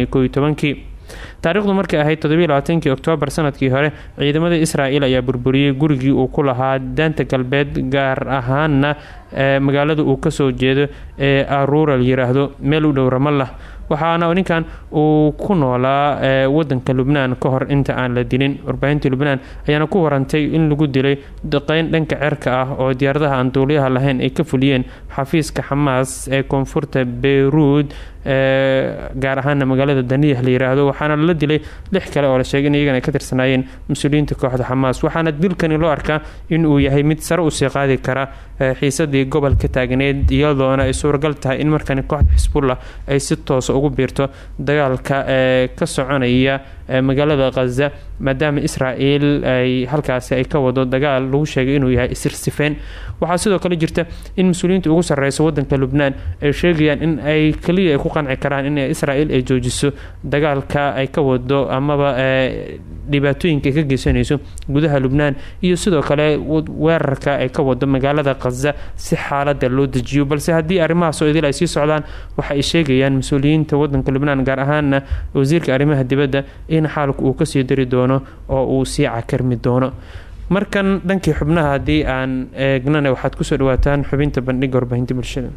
taariikhdu markay ahayd todobiilabaatankii oktoobar sannadkii hore ciidamada israel ayaa burburiyey gurigii uu ku lahaa daanta galbeed gaar ahaana magaalada uu ka soo jeedo ee aruura yiraahdo meel u dhow ramallah. Waxaana ninkan uu ku noolaa wadanka lubnaan ka hor inta aan la dilin. Warbaahinta lubnaan ayaana ku warantay in lagu dilay duqeyn dhanka cerka ah oo diyaaradaha aan duuliyaha lahayn ay ka fuliyeen xafiiska xamaas ee koonfurta beyruud gaar ahaana magaalada daniyah la yiraahdo waxaana la dilay lix kale oo la sheegay in iyagana ay ka tirsanaayeen mas'uuliyiinta kooxda xamaas. Waxaana dilkani loo arkaa in uu yahay mid sare u sii qaadi kara xiisadii gobolka taagneed iyadoona ay suuragal tahay in markani kooxda xisbullah ay si toosa ugu biirto dagaalka ka soconaya magaalada khaza maadaama israel ay halkaasi ay ka wado dagaal lagu sheegay inuu yahay isirsifeen waxaa sidoo kale jirta in mas'uuliyiinta ugu sareysa wadanka lubnaan ay sheegayaan in ay kaliya ay ku qanci karaan in israel ay joojiso dagaalka ay ka wado amaba dhibaatooyinka ka geysanayso gudaha lubnaan iyo sidoo kale weerarka ay ka wado magaalada khaza si xaalada loo dejiyo. Balse haddii arrimahaasoo idil ay sii socdaan waxa ay sheegayaan mas'uuliyiinta lubnaan gaar ahaana wasiirka arrimaha dibadda xaalku uu ka sii dari doono oo uu sii cakarmi doono. Markan dhankii xubnaha haddii aan eegnana waxaad ku soo dhawaataan xubinta bandhiga warbaahinta bulshada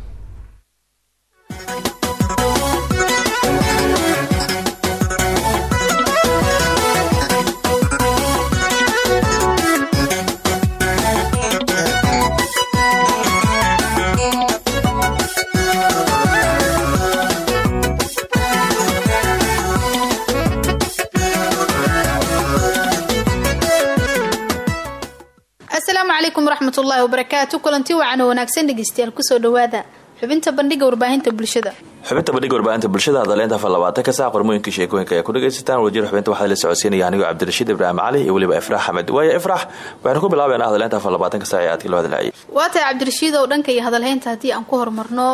calaykum ullaahi wabarakaatu kulanti wacan oo wanaagsan dhegeystayaal ku soo dhawaada xubinta bandhiga warbaahinta bulshada. Xubinta bandhiga warbaahinta bulshada hadaleynta afar labaatanka sac qormooyinkii sheekooyinka ayaa ku dhagaysataan wajir xubinta waxaa la socodsiinaya anigoo cabdirashiid ibraahim cali iyo weliba ifraax xamed waayo ifrax waxaynu ku bilaabeynaa hadaleynta afar labaatanka sac ee aadkii loo hadlayay waa tahay cabdirashiid oo dhanka iyo hadalhaynta haddii aan ku horumarno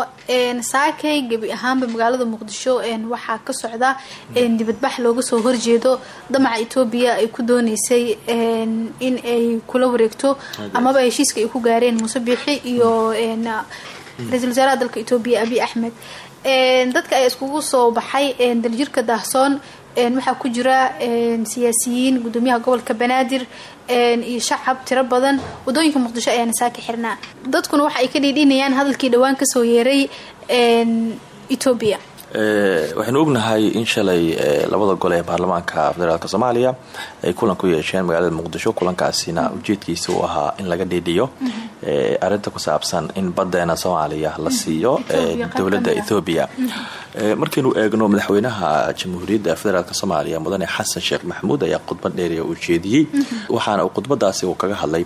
saakay gebi ahaanba magaalada muqdisho waxaa ka socda dibadbax looga soo horjeedo. Damaca etoobiya ay ku dooneysay in ay kula wareegto amaba heshiiska ay ku gaareen muuse biixi iyo ra'iisul wasaaraha dalka etoobiya abiy axmed. Dadka ayaa iskugu soo baxay daljirka daahsoon waxaa ku jira siyaasiyiin gudoomiyaha gobolka banaadir iyo shacab tiro badan. Wadooyinka muqdisho ayaana saaka xirnaa. Dadkuna waxa ay ka dhiidhinayaan hadalkii dhowaan ka soo yeeray etoobiya waxaynu ognahay in shalay labada gole ee baarlamaanka federaalk soomaaliya ay kulan ku yeesheen magaalada muqdisho. Kulankaasina ujeedkiisa uu ahaa in laga dhiidhiyo arinta ku saabsan in badeena soomaaliya la siiyo dowladda ethoobiya markaynu eegno madaxweynaha jamhuuriyadda federaalk soomaaliya mudane xasan sheekh maxamuud ayaa khudbad dheeriya uu jeediyey. Waxaana uu khudbadaasi uu kaga hadlay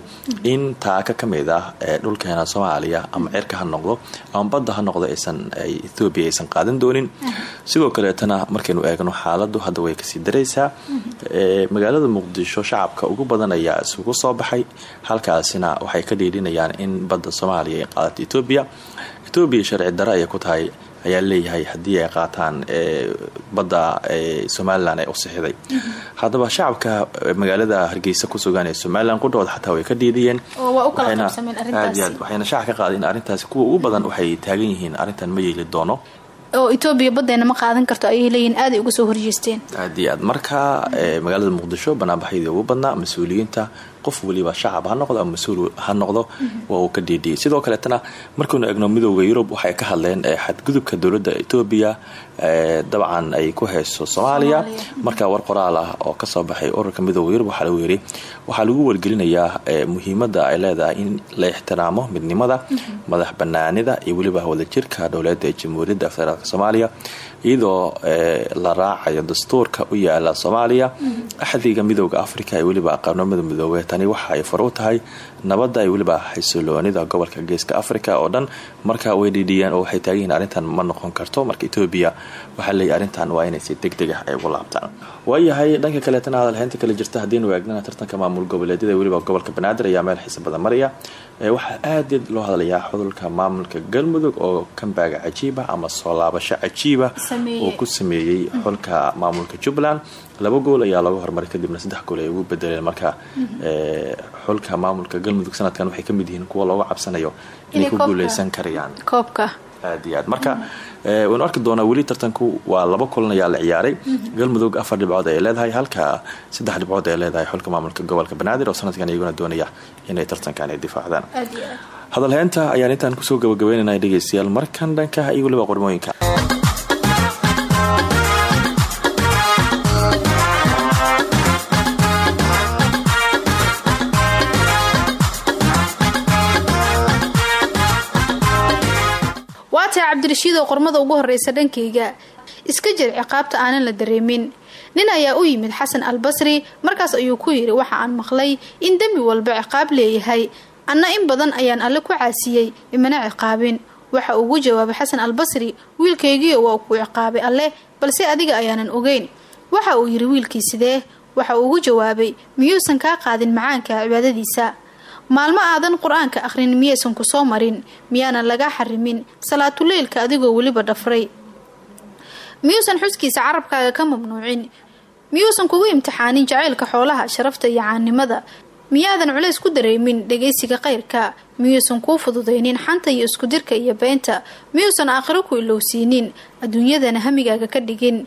in taaka ka mid ah dhulkeena soomaaliya ama cirka ha noqdo ama badda ha noqdo aysan ethoobiya aysan qaadan doonin sidoo kaleetana markaynu eegno xaaladu hadda way ka sii daraysaa. Magaalada muqdisho shacabka ugu badan ayaa isugu soo baxay. Halkaasina waxay ka dhiidhinayaan in badda soomaaliya ay qaadato etoobiya etoobiya sharci dare ayay ku tahay ayaa leeyahay haddii ay qaataan badda somalilan ee u sixiday haddaba shacabka magaalada hargeysa ku sugan ee somalilan qudhooda xataa way ka dhiidiyeen waxayna shacab ka qaadeen arrintaasi. Kuwa ugu badan waxay taagan yihiin arrintan ma yeeli doono oo etoobiya badeena ma qaadan karto ayay leeyihiin aaday uga soo horjeesteen. Aad iyo aad marka magaalada muqdisho banaanbaxyadii ugu badnaa mas'uuliyiinta qof waliba shacab ha noqdo ama mas'uul ha noqdo waa uu ka dhiidhiyay sidoo kaleetana markaynu eegno midooda yurub waxay ka hadleen xadgudubka dowladda etoobiya dabcan ay ku hayso soomaaliya. Marka war qoraal ah oo ka soo baxay ururka midooda yurub waxaa lagu yiri waxaa lagu wargelinayaa muhiimada ay leedahay in la ixtiraamo midnimada madax banaanida iyo weliba wadajirka dowladda ee jamhuuriyadda federaalk soomaaliya iyadoo la raacayo dastuurka u yaalla soomaaliya axdiga midooda africa iyo weliba aqaabnimada midoobey tani waxa ay far u tahay nabadda iyo weliba xasiloonida gobolka geeska africa oo dhan marka way dhiidhiyeen oo waxay taagan yihiin arrintan ma noqon karto. Marka etoobiya waxaa leeyahy arrintan waa inay si deg deg ah ay ugu laabtaan. Waayahay dhanka kaleetana hadalhaynta kale jirta haddiinu eegnana tartanka maamul goboleedyada weliba gobolka banaadir ayaa meel xiisa badan maraya waxaa aad loo hadlayaa xudulka maamulka galmudug oo kambaaga cajiiba ama soo laabasho cajiiba oo ku sameeyey xulka maamulka jubbaland laba gool ayaa laga hormaray kadibna saddex gool ay ugu bedeleen marka xulka maamulka galmudug sanadkan waxay ka mid yihiin kuwa looga cabsanayo inay ku guuleysan karayaan. Koobka. Aad iyo aad. Marka waynu arki doonaa weli tartanku waa laba kulan ayaa la ciyaaray. Galmudug afar dhibcood ay leedahay halka saddex dhibcood ay leedahay xulka maamulka gobolka banaadir oo sanadkan iyaguna doonaya inay tartankan ay difaacdaan. Hadalheynta ayaan intaan ku soo gabagabeynana dhegeystayaal markan dhanka iyo weliba qormooyinka waa tahay cabdirashiid oo qormada ugu horreysa dhankayga iska jir ciqaabta aanan la dareemin. Nin ayaa u yimid xasan albasri markaas ayuu ku yidhi waxa aan maqlay in dembi walba ciqaab leeyahay. Anna in badan ayaan alle ku caasiyey imana ciqaabin. Waxa ugu jawaabay xasan albasri wiilkaygiio waa kuu ciqaabay alleh balse adiga ayaanan ogeyn. Waxa uu yidhi wiilkii sidee? Waxa uu ugu jawaabay miyuusan kaa qaadin macaanka cibaadadiisa maalmo aadan qur'aanka akhrin miyaysan ku soo marin miyaanan laga xarimin salaatuleylka adigoo weliba dhafray. Miyuusan xuskiisa carabkaaga ka mamnuucin. Miyuusan kugu imtixaanin jacaylka xoolaha sharafta iyo caannimada. Miyaadan culays ku dareemin dhagaysiga qayrka miyuusan kuu fududaynin xanta iyo iskudirka iyo beenta. Miyuusan aakhiro ku ilowsiinin. Adduunyadana hamigaaga ka dhigin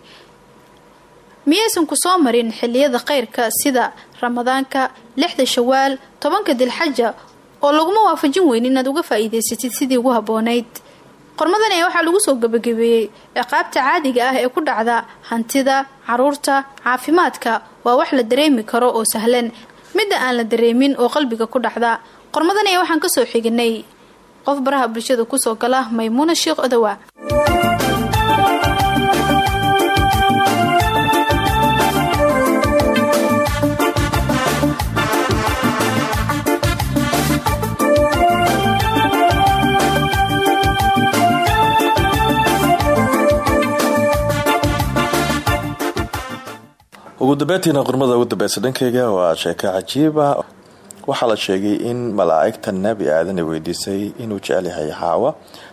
miyaysan ku soo marin xilliyada qayrka sida ramadaanka lixda shawaal tobanka dilxaja oo laguma waafajin weyn inaad uga faa'iidaysatid sidii ugu habboonayd. Qormadan ayaa waxaa lagu soo gebagabeeyey ciqaabta caadiga ah ee ku dhacda hantida carruurta caafimaadka. Waa wax la dareemi karo oo sahlan. Midda aan la dareemin oo qalbiga ku dhacda. Qormadan ayaa waxaan ka soo xiginay qof baraha bulshada ku soo gala maymuuna sheekh odowa ugu dambeyntiina qormada ugu dambeysa dhankeyga waa sheeko cajiib ah. Waxaa la sheegay in malaa'igta nebi aadan ay weydiisay inuu jecel yahay xaawa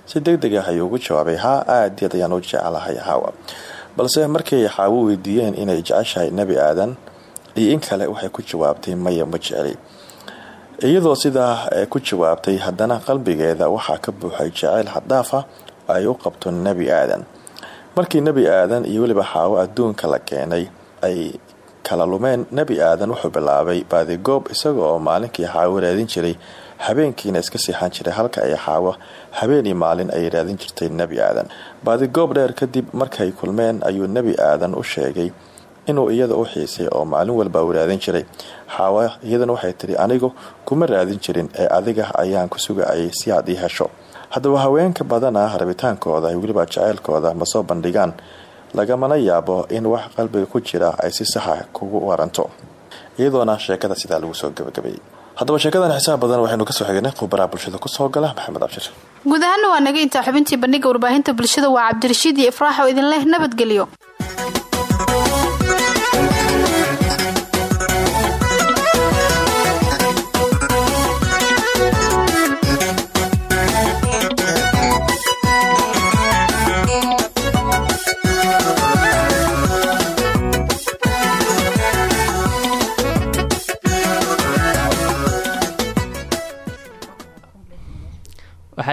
si deg deg ah ayuu ugu jawaabay haa aad yaad u jecelahay xaawa balse markay xaawo weydiiyeen inay jeceshahay nebi aadan iyo in kale waxay ku jawaabtay maya ma jeceli. Iyadoo sidaa ku jawaabtay haddana qalbigeeda waxaa ka buuxay jaceyl xaddaafa ay u qabto nebi aadan markii nebi aadan iyo weliba xaawo adduunka la keenay ay kala lumeen. Nebi aadan wuxuu bilaabay baadigoob isaga oo maalinkii xaawo raadin jiray. Habeenkiina iska siixan jiray halka ay xaawo habeen iyo maalin ay raadin jirtay nebi aadan. Baadigoob dheer kadib markay kulmeen ayuu nebi aadan u sheegay inuu iyada u xiisay oo maalin walba uu raadin jiray. Xaawo iyadana waxay tiri anigu kuma raadin jirin ee adiga ayaan ku sugayay si aad ii hesho. Haddaba haweenka badana rabitaankooda weliba jaceylkooda ma soo bandhigaan lagamana yaabo in wax qalbiga ku jira ay si saxa kugu waranto. Iyadoona sheekada sidaa lagu soo gabagabeeyey haddaba sheekadan xisaab badan waxaynu ka soo xignay khubaraha bulshada ku soo gala maxamed abshir guud ahaana waa naga intaa xubintii bandhiga warbaahinta bulshada waa cabdirashiid iyo ifraax oo idin leh nabadgelyo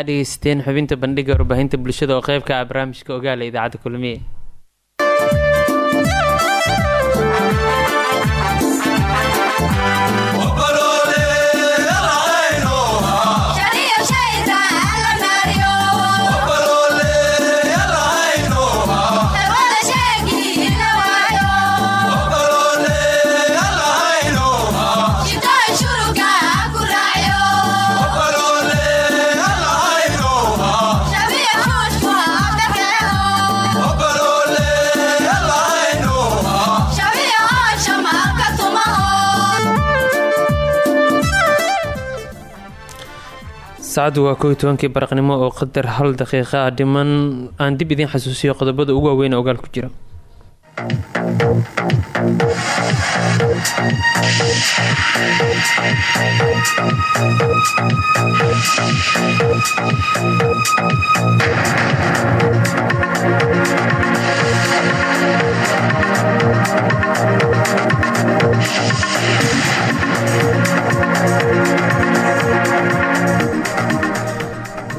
waxaad dhegeysateen xubinta bandhiga warbaahinta bulshada oo qeyb ka ah barnaamijka ogaala idaacadda kulmiye saacaddu waa kow iyo tobankii baraqnimo oo qadar hal daqiiqa ah dhiman aan dib idiin xasuusiyo qodobada ugu waaweyn ogaal ku jira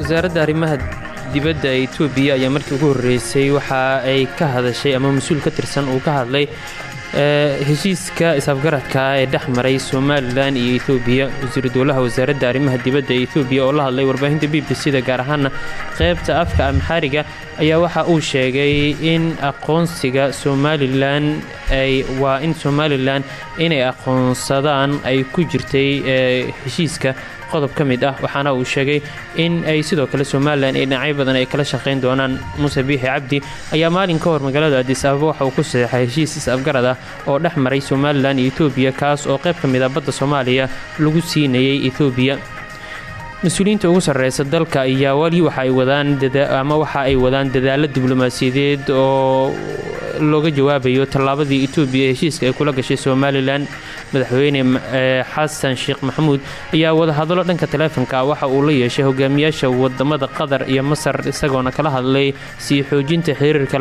wasaaradda arrimaha dibadda ee etoobiya ayaa markii ugu horreysay waxa ay ka hadashay ama mas'uul ka tirsan uu ka hadlay heshiiska is-afgaradka ee dhex maray somalilan iyo etoobiya wasiiru dowlaha wasaaradda arrimaha dibadda ee etoobiya oo la hadlay warbaahinta b b c da gaar ahaana qaybta afka amxaariga ayaa waxa uu sheegay in aqoonsiga somalilan waa in somalilan inay aqoonsadaan ay ku jirtay heshiiska qodob ka mid ah waxaana uu sheegay in ay sidoo kale somalilan ee dhinacyo badan ay kala shaqayn doonaan. Muuse biixi cabdi ayaa maalin ka hor magaalada adis ababa waxa uu ku saxeexay heshiis is-afgarad ah oo dhex maray somalilan iyo etoobiya kaas oo qayb ka mid ah badda soomaaliya lagu siinayay etoobiya mas'uuliyiinta ugu sarreysa dalka ayaa wali waxa ay wadaan ama waxa ay wadaan dadaalo diblomaasiyadeed oo looga jawaabayo tallaabadii ee heshiiska ay kula gashay somalilan madaxweyne xasan sheekh maxamuud ayaa wadahadallo dhanka taleefonka waxa uu la yeeshay hogaamiyaasha waddamada qatar iyo masar isagoona kala hadlay sii xoojinta xiriirka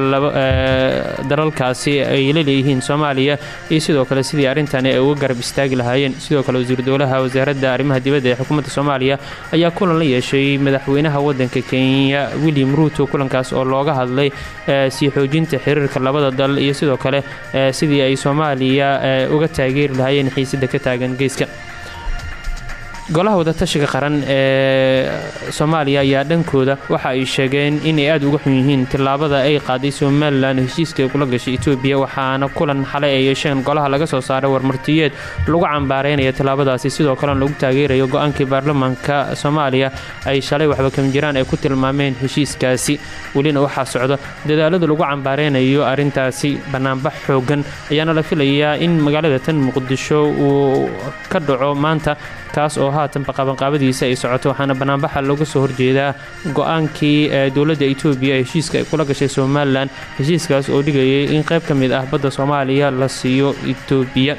dalalkaasi ay la leeyihiin soomaaliya. Iyo sidoo kale sidii arrintani ay uga garab istaagi lahaayeen sidoo kale wasiir dowlaha wasaaradda arrimaha dibadda ee xukuumadda soomaaliya ayaa kulan la yeeshay madaxweynaha wadanka kenya william ruuto kulankaas oo looga hadlay sii xoojinta xiriirka labada dal. Iyo sidoo kale sidii ay soomaaliya uga taageeri lahaayeen xiisada ka taagan geeska golaha wadatashiga qaran ee soomaaliya ayaa dhankooda waxa ay sheegeen inay aad uga xun yihiin tillaabada ay qaaday somalilan heshiiska kula gashay etoobiya waxaana kulan xalay ay yeesheen golaha laga soo saaray warmartiyeed. Lagu cambaaraynaya tillaabadaasi sidoo kalena lagu taageerayo go'aankii baarlamaanka soomaaliya ay shalay waxba kama jiraan ay ku tilmaameen heshiiskaasi. Welina waxaa socda dadaalada lagu cambaaraynayo arrintaasi banaanbax xoogan ayaana la filayaa in magaalada tan muqdisho uu ka dhaco maanta kaas oo haatanba qabanqaabadiisa ay socoto waxaana banaanbaxa looga soo horjeedaa go'aankii dowladda etoobiya heshiiska ay kula gashay somalilan heshiiskaas oo dhigayay in qayb ka mid ah badda soomaaliya la siiyo etoobiya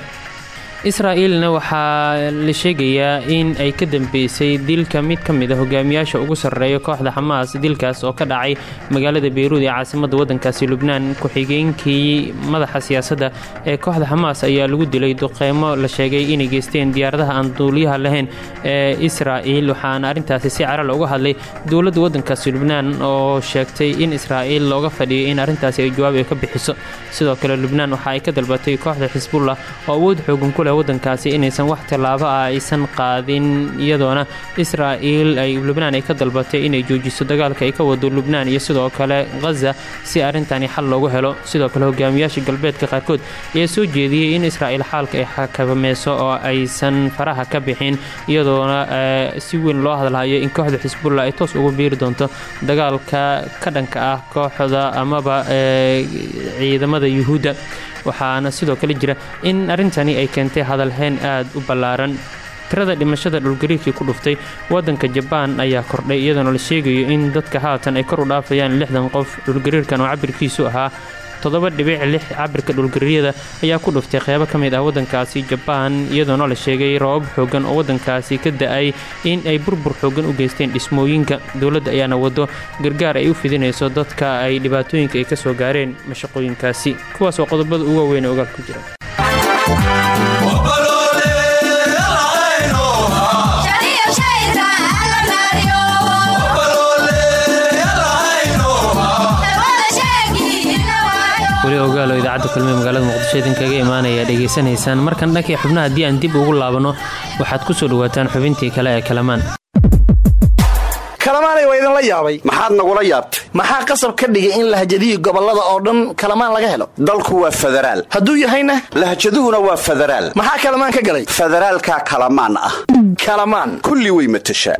israa'iilna waxaa la sheegayaa in ay ka dambeysay dilka mid ka mid a hogaamiyaasha ugu sarreeya kooxda xamaas dilkaas oo ka dhacay magaalada beyruud ee caasimadda waddankaasi lubnaan. Ku-xigeenkii madaxa siyaasadda ee kooxda xamaas ayaa lagu dilay duqeymo la sheegay inay geysteen diyaaradaha aan duuliyaha lahayn ee israa'iil waxaana arrintaasi si cara looga hadlay dowladda waddankaasi lubnaan oo sheegtay in israa'iil looga fadhiyay in arrintaasi ay jawaab ay ka bixiso. Sidoo kale lubnaan waxa ay ka dalbatay kooxda xisbullah oo awood xoogan ku leh waddankaasi inaysan wax tallaabo ah aysan qaadin iyadoona israa'iil ay lubnaan ay ka dalbatay inay joojiso dagaalka ay ka wado lubnaan iyo sidoo kale khaza si arrintani xal loogu helo. Sidoo kale hogaamiyaasha galbeedka qaarkood ayaa soo jeediyey in israa'iil xaalka ay xakamayso oo aysan faraha ka bixin iyadoona si weyn loo hadalhayo in kooxda xisbullah ay toos ugu biiri doonto dagaalka ka dhanka ah kooxda amaba ciidamada yuhuudda waxaana sidoo kale jira in arrintani ay keentay hadalhayn aad u ballaaran. Tirada dhimashada dhulgariirkii ku dhuftay waddanka jabaan ayaa kordhay iyadoona la sheegayo in dadka haatan ay kor u dhaafayaan lixdan qof. Dhulgariirkan oo cabirkiisu ahaa toddoba dhibic lix cabirka dhulgariyada ayaa ku dhuftay qeybo ka mid ah waddankaasi jabaan iyadoona la sheegay roobab xoogan oo waddankaasi ka da'ay in ay burbur xoogan u geysteen dhismooyinka. Dowladda ayaana wado gargaar ay u fidinayso dadka ay dhibaatooyinka ay ka soo gaareen mashaqooyinkaasi. Kuwaas oo qodobada ugu waaweyn ee ogaal ku jira idaacadda kulmiye magaalada muqdisho idinkaga imaanaya dhegaysanaysaan markan dhankii xubnaha haddii aan dib ugu laabanno waxaad ku soo dhawaataan xubintii kale ee kalamaan. Kalamaanay waa idinla yaabay. Maxaad nagula yaabtay? Maxaa qasab ka dhigay in lahjadihii gobollada oo dhan kalamaan laga helo? Dalku waa federaal hadduu yahayna? Lahjaduhuna waa federaal maxaa kalamaan ka galay? Federaalkaa kalamaan ah. Kalamaan. Kulli way matashaa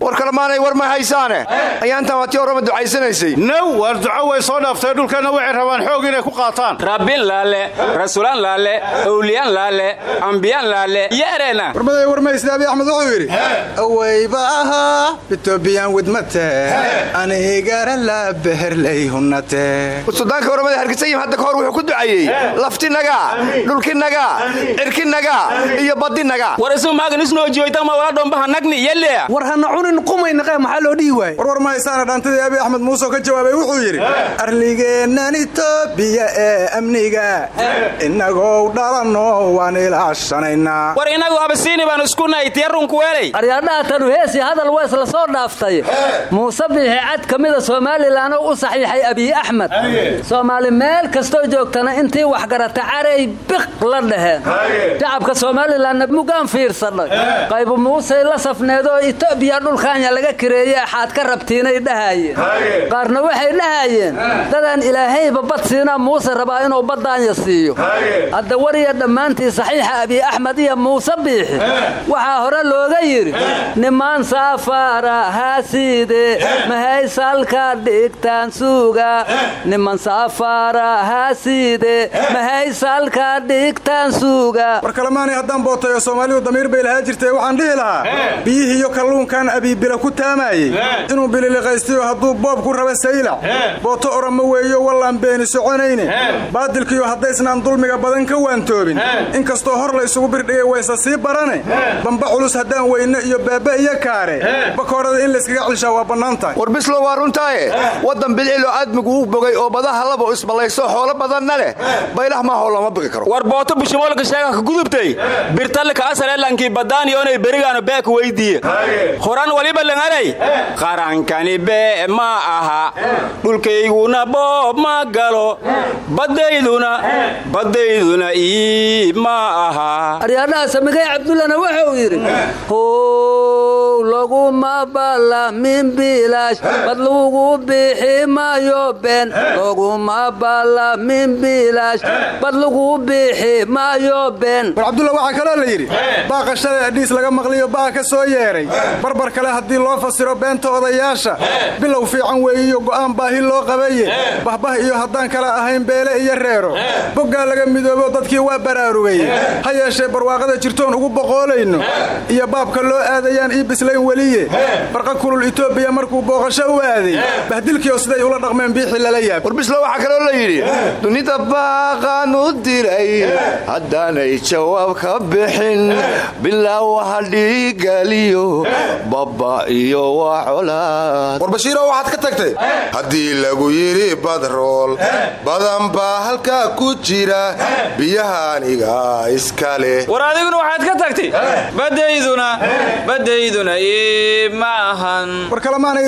war kalamaanay war ma haysaane. Ayaantan waa tii horraba ducaysanaysay now waar duco way soo dhaaftay. Dhulkeenna waxay rabaan. Xoog inay ku qaataan. Rabbin laalle rasuulaan laalle owliyaan laalle ambiyaan laalle iyo ereena warmaday war maysdaabi axmed wuxuu yidhi aweyba ahaa etobiyan widmate anigara la beherlay hunate sudaanka warmada hargisayim hadda ka hor wuxuu ku duceeyey laftinaga dhulkinaga cirkinaga iyo badinaga war isu maagan isnoojiyoytama wala dhombaha nagni yelea war hana cunin qumaynaqee maxaa loo dhihi waayey? War war ma haysaana dhaantadii abi axmed muuse ka jawaabay wuxuu yidhi arligeennan itoobiya ee amniga inagoo dhalanno waan ilaashanaynaa war inagu abasiini baan isku nahay tiyarunku weelay. Aryaadhaha tanu heesi hadal weys la soo dhaaftay. Muuse biixi cad ka mida somalilan oo u saxiixay abiy axmed. Soomaali meel kastoo joogtana intii waxgarata caray biq la dhaheen shacabka somalilanna mugaan fiirsadhay. Qaybu muusey la safneedoo itoobiya dhulka kaanya laga kireeye axaad ka rabtiinay dhahayeen qaarna waxay dhahayeen dadaan ilaahayba bad siinaa muuse rabaa inuu baddaanya siiyo. Hadda wariya dhammaantii saxiixa abiy axmed iyo muuse biixi. Waxaa hore looga yidhi niman saafara haasiide mahaysalka dhigtaan suuga. Niman saafara haasiide mahaysalka dhigtaan suuga. War kalemaanay haddaan bootayo soomaalidu damiir bay lahaa waxaan dhihi lahaa biyihii iyo kalluunkan abiibila ku taamaayey inuu bililiqaystiyo hadduu boob ku raba saylac booto orama weeyo wallaan beeni soconayne. Baadilkiyo haddaysnaan dulmiga badan ka waantoobin. Inkastoo hor la isugu birdhigay wayse sii barane. Bamba culus haddaan weyne iyo baaba iyo kaare. Bakoorada in layskaga celshaa waa bannaan tahay. War bislo waa runtaaye waddan bilcilo aadmigu u bogay oo badaha laba isballayso xoolo badanna leh. Baylah maaho lama bigi karo. War booto bishimoolka sheega ka gudubtay birtallika asaleelankii badaani onay berigaana beeka weydiiye horan waliba langanay qarankani bee ma aha. Dhulkayguna boob ma galo. Baddayduna baddayduna ii ma aha. Aryaadhaha samigay cabdullana wuxuu yidhi how laguma ballamin bilaash bad lagu bixi maayo been laguma ballamin bilaash bad lagu bixi maayo been war cabdulla waxaa kaloo la yidhi baaqa shalay adhiis laga maqliyo baa ka soo yeedhay barbar kale haddii loo fasiro beenta odayaasha. Bilow fiican weeyiyo go'aan baahi loo qabaye bahbah iyo haddaan kala ahayn beele iyo reero. Boggaa laga midoobo dadkii waa baraarugay ha yeeshee barwaaqada jirtoon ugu boqoolayno. Iyo baabka loo aadayaan ii bislayn weliye. Barqa kulul itoobiya markuu booqasho u aaday. Bahdilkiio siday ula dhaqmeen biixii lala yaab. War bislo waxaa kaloo la yidhi dunida baaqaan u diray haddaanay jawaab ka bixin bilaa waha dhiigaliyo baba iyo waa colaad war bashiiro waxaad ka tagtay? Haddii lagu yidhi badrool badan baa halkaa ku jira. Biyahaaniga iska leh war adiguna waxaad ka tagtay? Badayduna badayduna ma ahan. War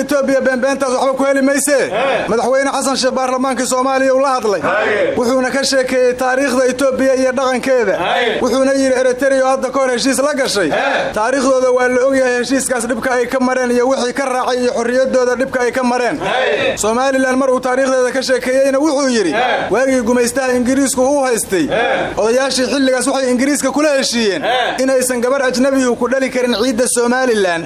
etoobiya beenbeentaas waxba ku heli maysee madaxweyne xasan sheekh baarlamaankii soomaaliya uu la hadlay. Wuxuuna ka sheekeeyey taariikhda etoobiya iyo dhaqankeeda. Wuxuuna yidhi eritreyo hadda ka hor heshiis la gashay. Taariikhdooda waa la ogyahay heshiiskaas dhibka ay ka mareen iyo wixii ka raacay iyo xorriyaddooda dhibka ay ka mareen. Somalilan mar uu taariikhdeeda ka sheekeeyeyna wuxuu yidhi waagii gumaystaha ingiriisku uu haystay. Odayaashii xilligaas waxay ingiriiska kula heshiiyeen inaysan gabar ajnabihu ku dhali karin ciidda somalilan.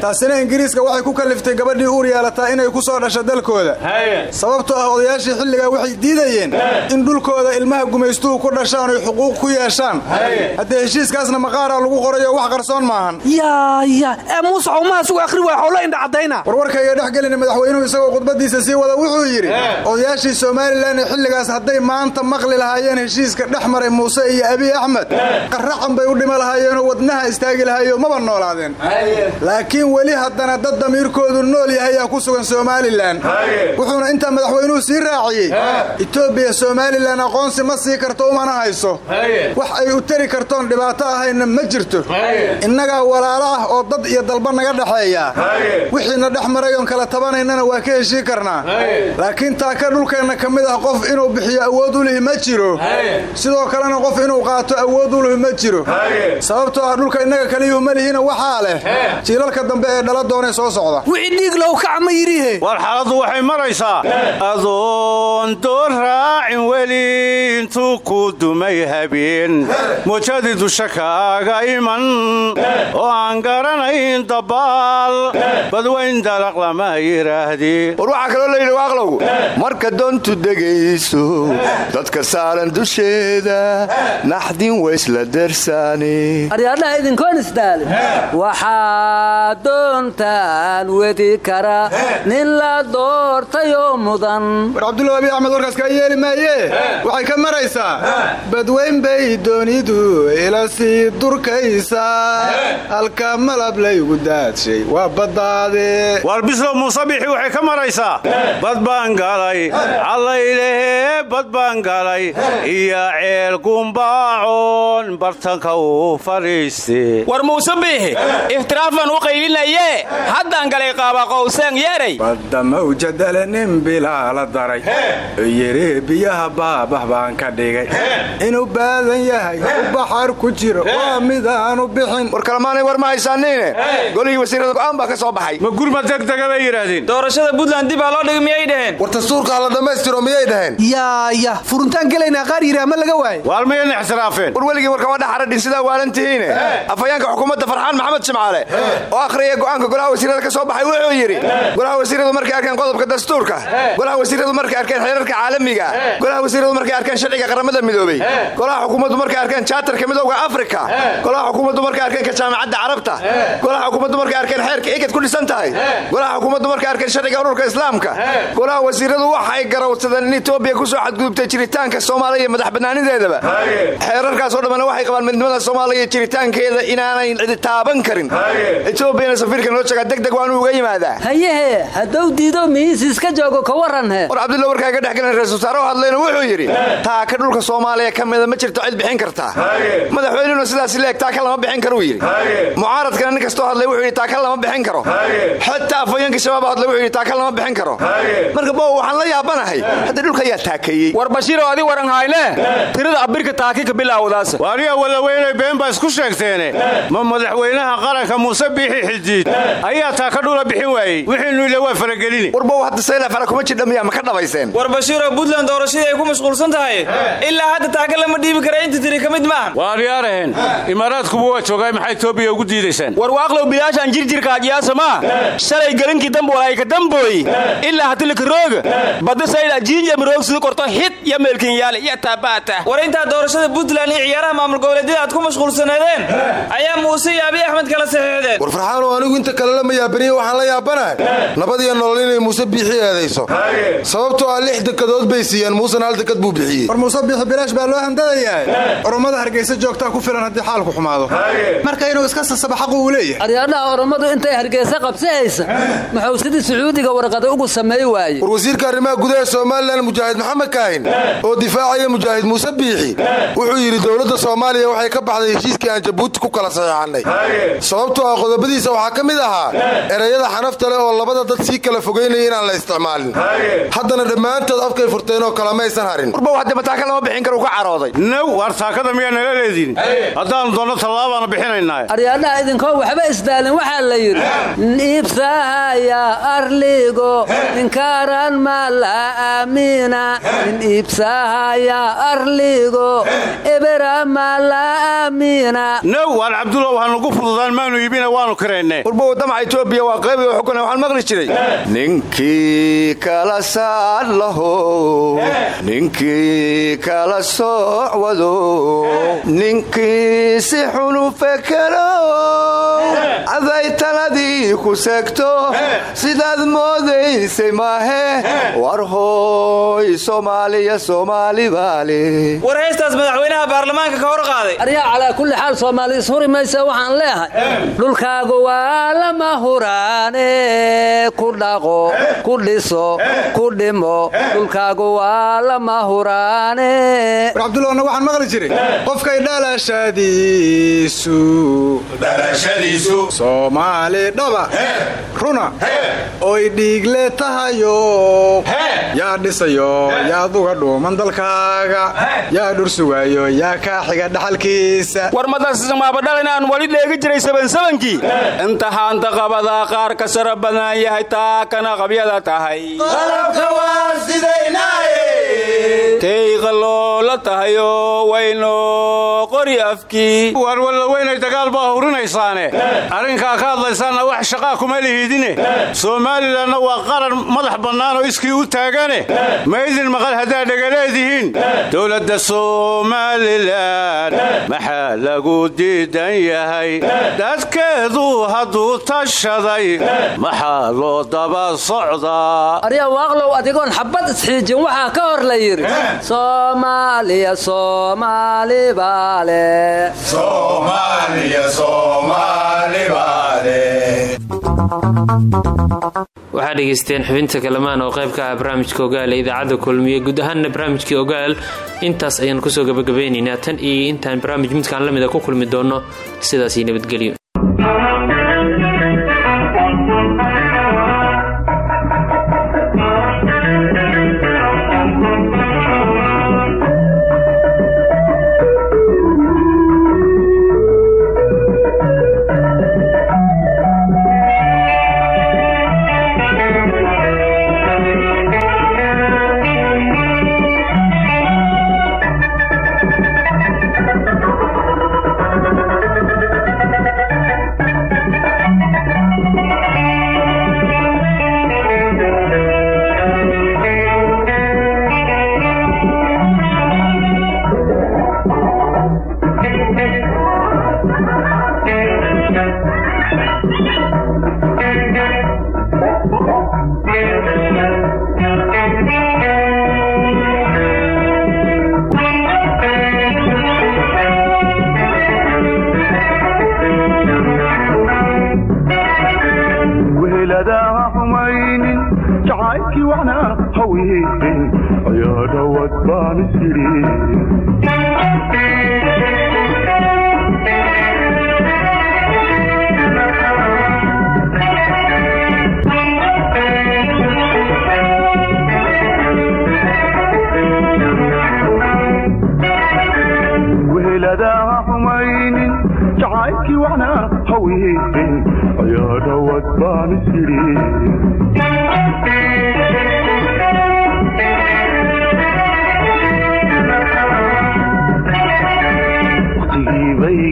Taasina ingiriiska waxay ku kaliftay gabadhii uur yeelataa inay ku soo dhasho dalkooda. Sababtoo ah odayaashii xilligaa waxay diidayeen in dhulkooda ilmaha gumaystuhu ku dhashaan oy xuquuq ku yeeshaan. Haddee heshiiskaasna maqaaraa lagu qorayo wax qarsoon maahan yaya ee muuse xawmahaas u akhri waa xowlo indha caddayna. Warwarkayga dhex gelina madaxweynuhu isagoo khudbadiisa sii wada wuxuu yidhi odayaashii somalilan ee xilligaas hadday maanta maqli lahaayeen heshiiska dhex maray muuse iyo abiy axmed qaracan bay u dhima lahaayeenoo wadnaha istaagi lahayo maba noolaadeen. Laakiin weli haddana dad damiirkoodu nool yahayaa ku sugan somalilan. Wuxuuna intaa madaxweynuhu sii raaciyey etoobiya somalilan aqoonsi ma sii karto umana hayso. Wax ay u tari kartoon dhibaato ahayna ma jirto. Innagaa walaalo ah oo dad iyo dalba naga dhexeeya. Wixiina dhex maray oon kala tabanaynana waa ka heshii karnaa. Laakiin taaka dhulkeenna ka mid ah qof inuu bixiyo awood u lihi ma jiro. Sidoo kalena qof inuu qaato awood u lihi ma jiro. Sababtoo ah dhulka innaga kaliyuhu ma lihina waxaa leh. Jiilalka dambe ee dhala doonee soo socda. War xaaladdu waxay maraysaa. Adoon door raacin weli intuu ku dumay habeen. Muujadii dusha kaaga iman. Oo aan garanayn dabaal badwayn dalaq lama yidhaahdii war waxaa kaloo layidhi waaqlow marka doontu degayso dadka saaran dusheeda naxdin waysla dersaani aryaadhaha idinkoon isdaalin. Waxaa doontaan wedi kara nin la doortayoo mudan. War cabdulla abiy axmed warkaas kaa yeeli maayee waxay ka maraysaa? Badweyn bay doonidu ila sii durkaysaa. Halka malab laygu daadshay waa baddaadee war bislow muusabixi waxay ka maraysaa. Bad baan galay. Callaylehee bad baan galay. Iyo ceel gumbaacoon bartanka uu fadhiiste war muuse biixi iftiraaf afan u qaylinaye. Haddaan galay qaaba qowseen yeeray. Badda mawjadale nin bilaa la daray. Yiri biyaha baabah baan ka dhigay. Inuu baadan yahay u baxar ku jiro. Waa midaanu bixin. War kalemaanay war ma haysaaniine golihii wasiirada go'aan baa ka soo baxay. Ma gurma degdega bay yidhaahdeen doorashada puntland dib aa loo dhigay miyay dhaheen? War dastuurkaa la dhammaystiro miyay dhaheen? Yaaya furuntaan gelaynaa qaar yidhi ama laga waayo? Waalmayana ixtiraafeen. War weligii warkama dhaxaradhin sidaa waalan tihiine. Afhayaanka xukuumadda farxaan maxamed jimcaale oo akhriyay go'aanka golaha wasiirada ka soo baxay wuxuu yidhi golaha wasiiradu markay arkeen qodobka dastuurka golaha wasiiradu markay arkeen xeerarka caalamiga golaha wasiiradu markay arkeen sharciga qaramada midoobey golaha xukuumaddu markay arkeen jaatarka midowga afrika golaha xukuumaddu markay arkeen ka jaamacadda carabta golaha xukuumaddu markay arkeen xeerka igad ku dhisan tahay. Golaha xukuumaddu markay arkeen sharciga ururka islaamka. Golaha wasiiradu waxay garowsadeen in etoobiya ku soo xadgudubtay jiritaanka soomaaliya iyo madax bannaanideedaba. Xeerarkaasoo dhammana waxay qabaan midnimada soomaaliya iyo jiritaankeeda inaanay cidi taaban karin. Etoobiyana safiirka noo jeegaa degdeg waanu uga yimaadaa. Hayehe hadduu diido mihiis iska joogo ka waranhe war cabdulla warkaaga dhex galan ra'isul hadlayna wuxuu yidhi taaka dhulka soomaaliya ka mida ma jirto cid bixin kartaa. Madaxweynuna sidaas leeg taaka lama bixin karuu yidhi. Mucaaradkana nin kastoo hadlay wuxuu yidhi taaka lama bixin karo. Xataa afhayeenka shabaab hadlay wuxuu yidhi taaka lama bixin karo. Marka bow waxaan la yaabanahay. Hadda dhulka ayaa taakeeyey war bashiiroo adi waran hayne tirada abirka taaki ka bilaawdaas waaniga walaweynay been baa isku sheegteene. Ma madaxweynaha qaranka muuse biixi xildiid ayaa taaka dhula bixin waayey. Wixiinu ile waa faragelini. Warbow hadda sayla fara kuma jidha miyaa ma ka dhabayseen? War bashiiroo puntland doorashadii ay ku mashquulsan tahay ilaa hadda taaka lama dhiibi kara inta tiri ka mid maahan. Waaryaaraheen imaaraadkuba waa joogaay maxaa etoobiya ugu diidaysaan war waaqlow bilaashaan jirjirka adyaasama shalay gelinkii damboolay ka dambooy ilaa hatilika rooga badda sayla jiinja miroog sida korto hid ya meelkin yaale ya taabaata war intaa doorashada puntland iyo ciyaaraha maamul goboleedyada aad ku mashquulsanaydeen ayaa muuse iyo abiy axmed kala saxiixdeen war farxaanoo anigu inta kale lama yaabaniye waxaan la yaabanahay nabadiyo nolol inay muuse biixi eedayso sababtoo ah lix dekadood bay siiyeen muusena hal dekad buu bixiyey war muuse biixi bilaash baa loo handadayahay orommada hargeysa joogtaa ku filan haddii xaalku xumaado marka inuu iska sasaba xaqu uu leeyahay orommadu intay hargeysa qabsahaysa muxuu sidii sacuudiga warqada ugu sameey waaye. War wasiirka arrimaha gudaha somalilan mujaahid maxamed kaahin oo difaacaya mujaahid muuse biixi wuxuu yidhi dowladda soomaaliya waxay ka baxday heshiiskii aan jabuuti ku kala saxeexannay sababtoo ah qodobadiisa waxaa ka mid ahaa erayada xanafta leh oo labada dad sii kala fogaynaya inaan la isticmaalin. Haddana dhammaantood afkay furteen oo kalamaysan harin. Warbow hadda mataaka lama bixin karo ka carooday. Naw waar taakada miyaa nala leediin haddaanu doonno tallaabaanu bixinaynaa aryaadhaha idinkoo waxba isdaalin waxaa la yidhi niibsahaya arligo ninkaran ma la aamina. Nin iibsahaya arligo ebera ma la aamina. Naw waar cabdulla waxaan ugu fududaan maanu iibina waanu karaynay warbow damaca etoobiya waa qaybi xukuna waxaan maqli jiray. Ninkii kala saar laho ninkii kala sooc wado ninkii si xunu fekero aday taladii ku segto sidaad moodaysay maahe war hooy soomaaliya war madaxweynaha baarlamaanka ka hor qaaday. Aryaa calaa kulli xaal soomaali ishuri maysa waxaan leehay dhulkaagu waa lama huraane. Ku dhaqo ku dhiso ku dhimo. Dhulkaagu waa lama huraane. War waxaan maqli jiray. Qofkay dhalashadiisu soomaali dhaba runa. Oy dhiigle tahayo. Yaa dhisayo yaad uga dhuuman dalkaaga yaa dhur sugayo yaa kaa xiga dhaxalkiisa. War madarsamaabadhalan aan wali dheegi jiray sabansabankii inta haanta qabadaa qaar ka sara badan yahay taa kana qabyada tahay. Tey qaloola tahayo wayno qori afkii waar wallaweynay dagaal baa hurinaysaane arrinkaa ka hadlaysaanna wax shaqaa kuma lihiidine somalilanna waa qaran madax bannaan oo iskii u taagane. Ma idin maqal haddaad dhegaleedihiin dowladda somalilan maxaa lagu diidan yahay. Dadkeedu hadduu tashaday maxaa loo daba socdaa. Aryaa waaqlow adigoon xabad isxiijin waxaa ka hor la yidhi soomaaliya soomaali baale waxaa dhegaysteen xubinta kalamaan oo qayb ka ah barnaamijka ogaal ee idaacadda kulmiye. Guud ahaanna barnaamijkii ogaal intaas ayaan ku soo gabagabeynaynaa tan iyo intaan barnaamij midkaan la mida ku kulmi doonno sidaasii nabadgelyo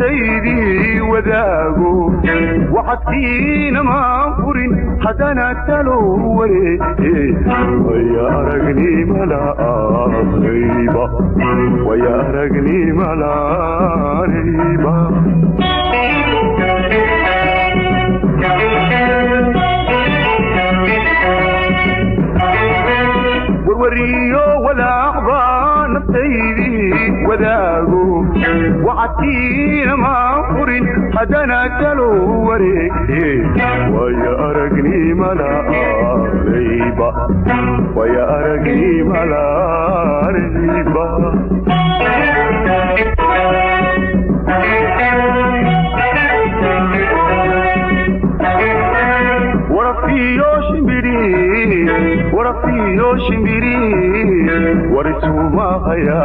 naftaydii wadaago waxadkiina maan furin haddana talo wareege waya aragnimalaanayba waya wariyo wadaaq baan nabtaydii wadaago wacadkiina maa qurin haddana talow wareegte waya aragnimalaarayba iyo shimbiri war isumahaya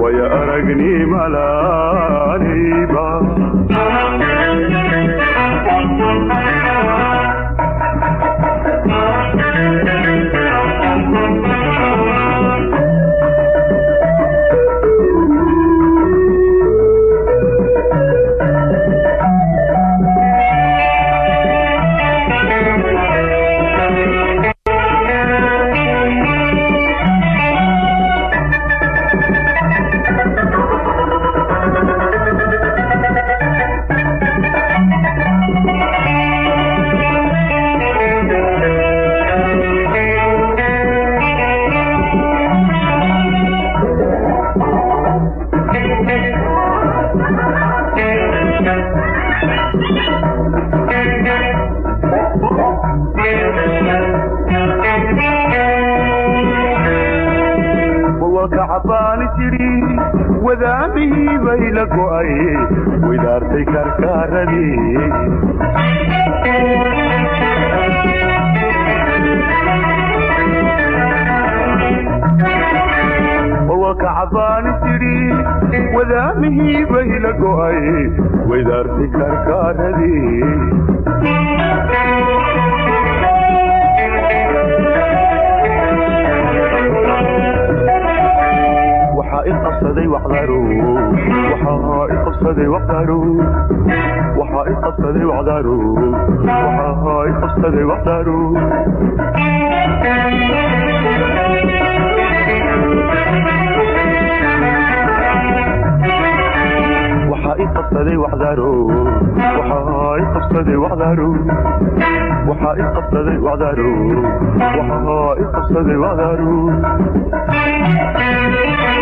way aragnimalaanayba wadaamihii bay la go'ay widaartay karkaaradii wadaamihii bay la go'ay widaartay karkaaradii aa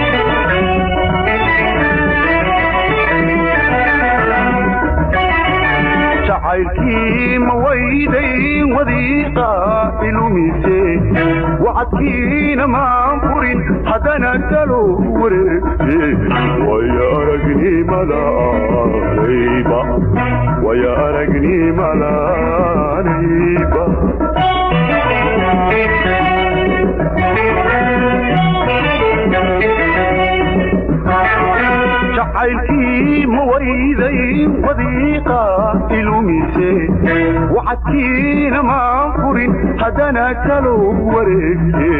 jacaylkii ma wayday wadiiqa ilumise wacadkiina maan furin haddana talo aragnimalaanayba jacaylkii ma wayday wadiiqa ilumise wacadkiina maan furin haddana kalo wareegte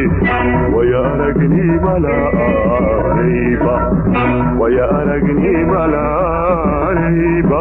waya aragnimalaanayba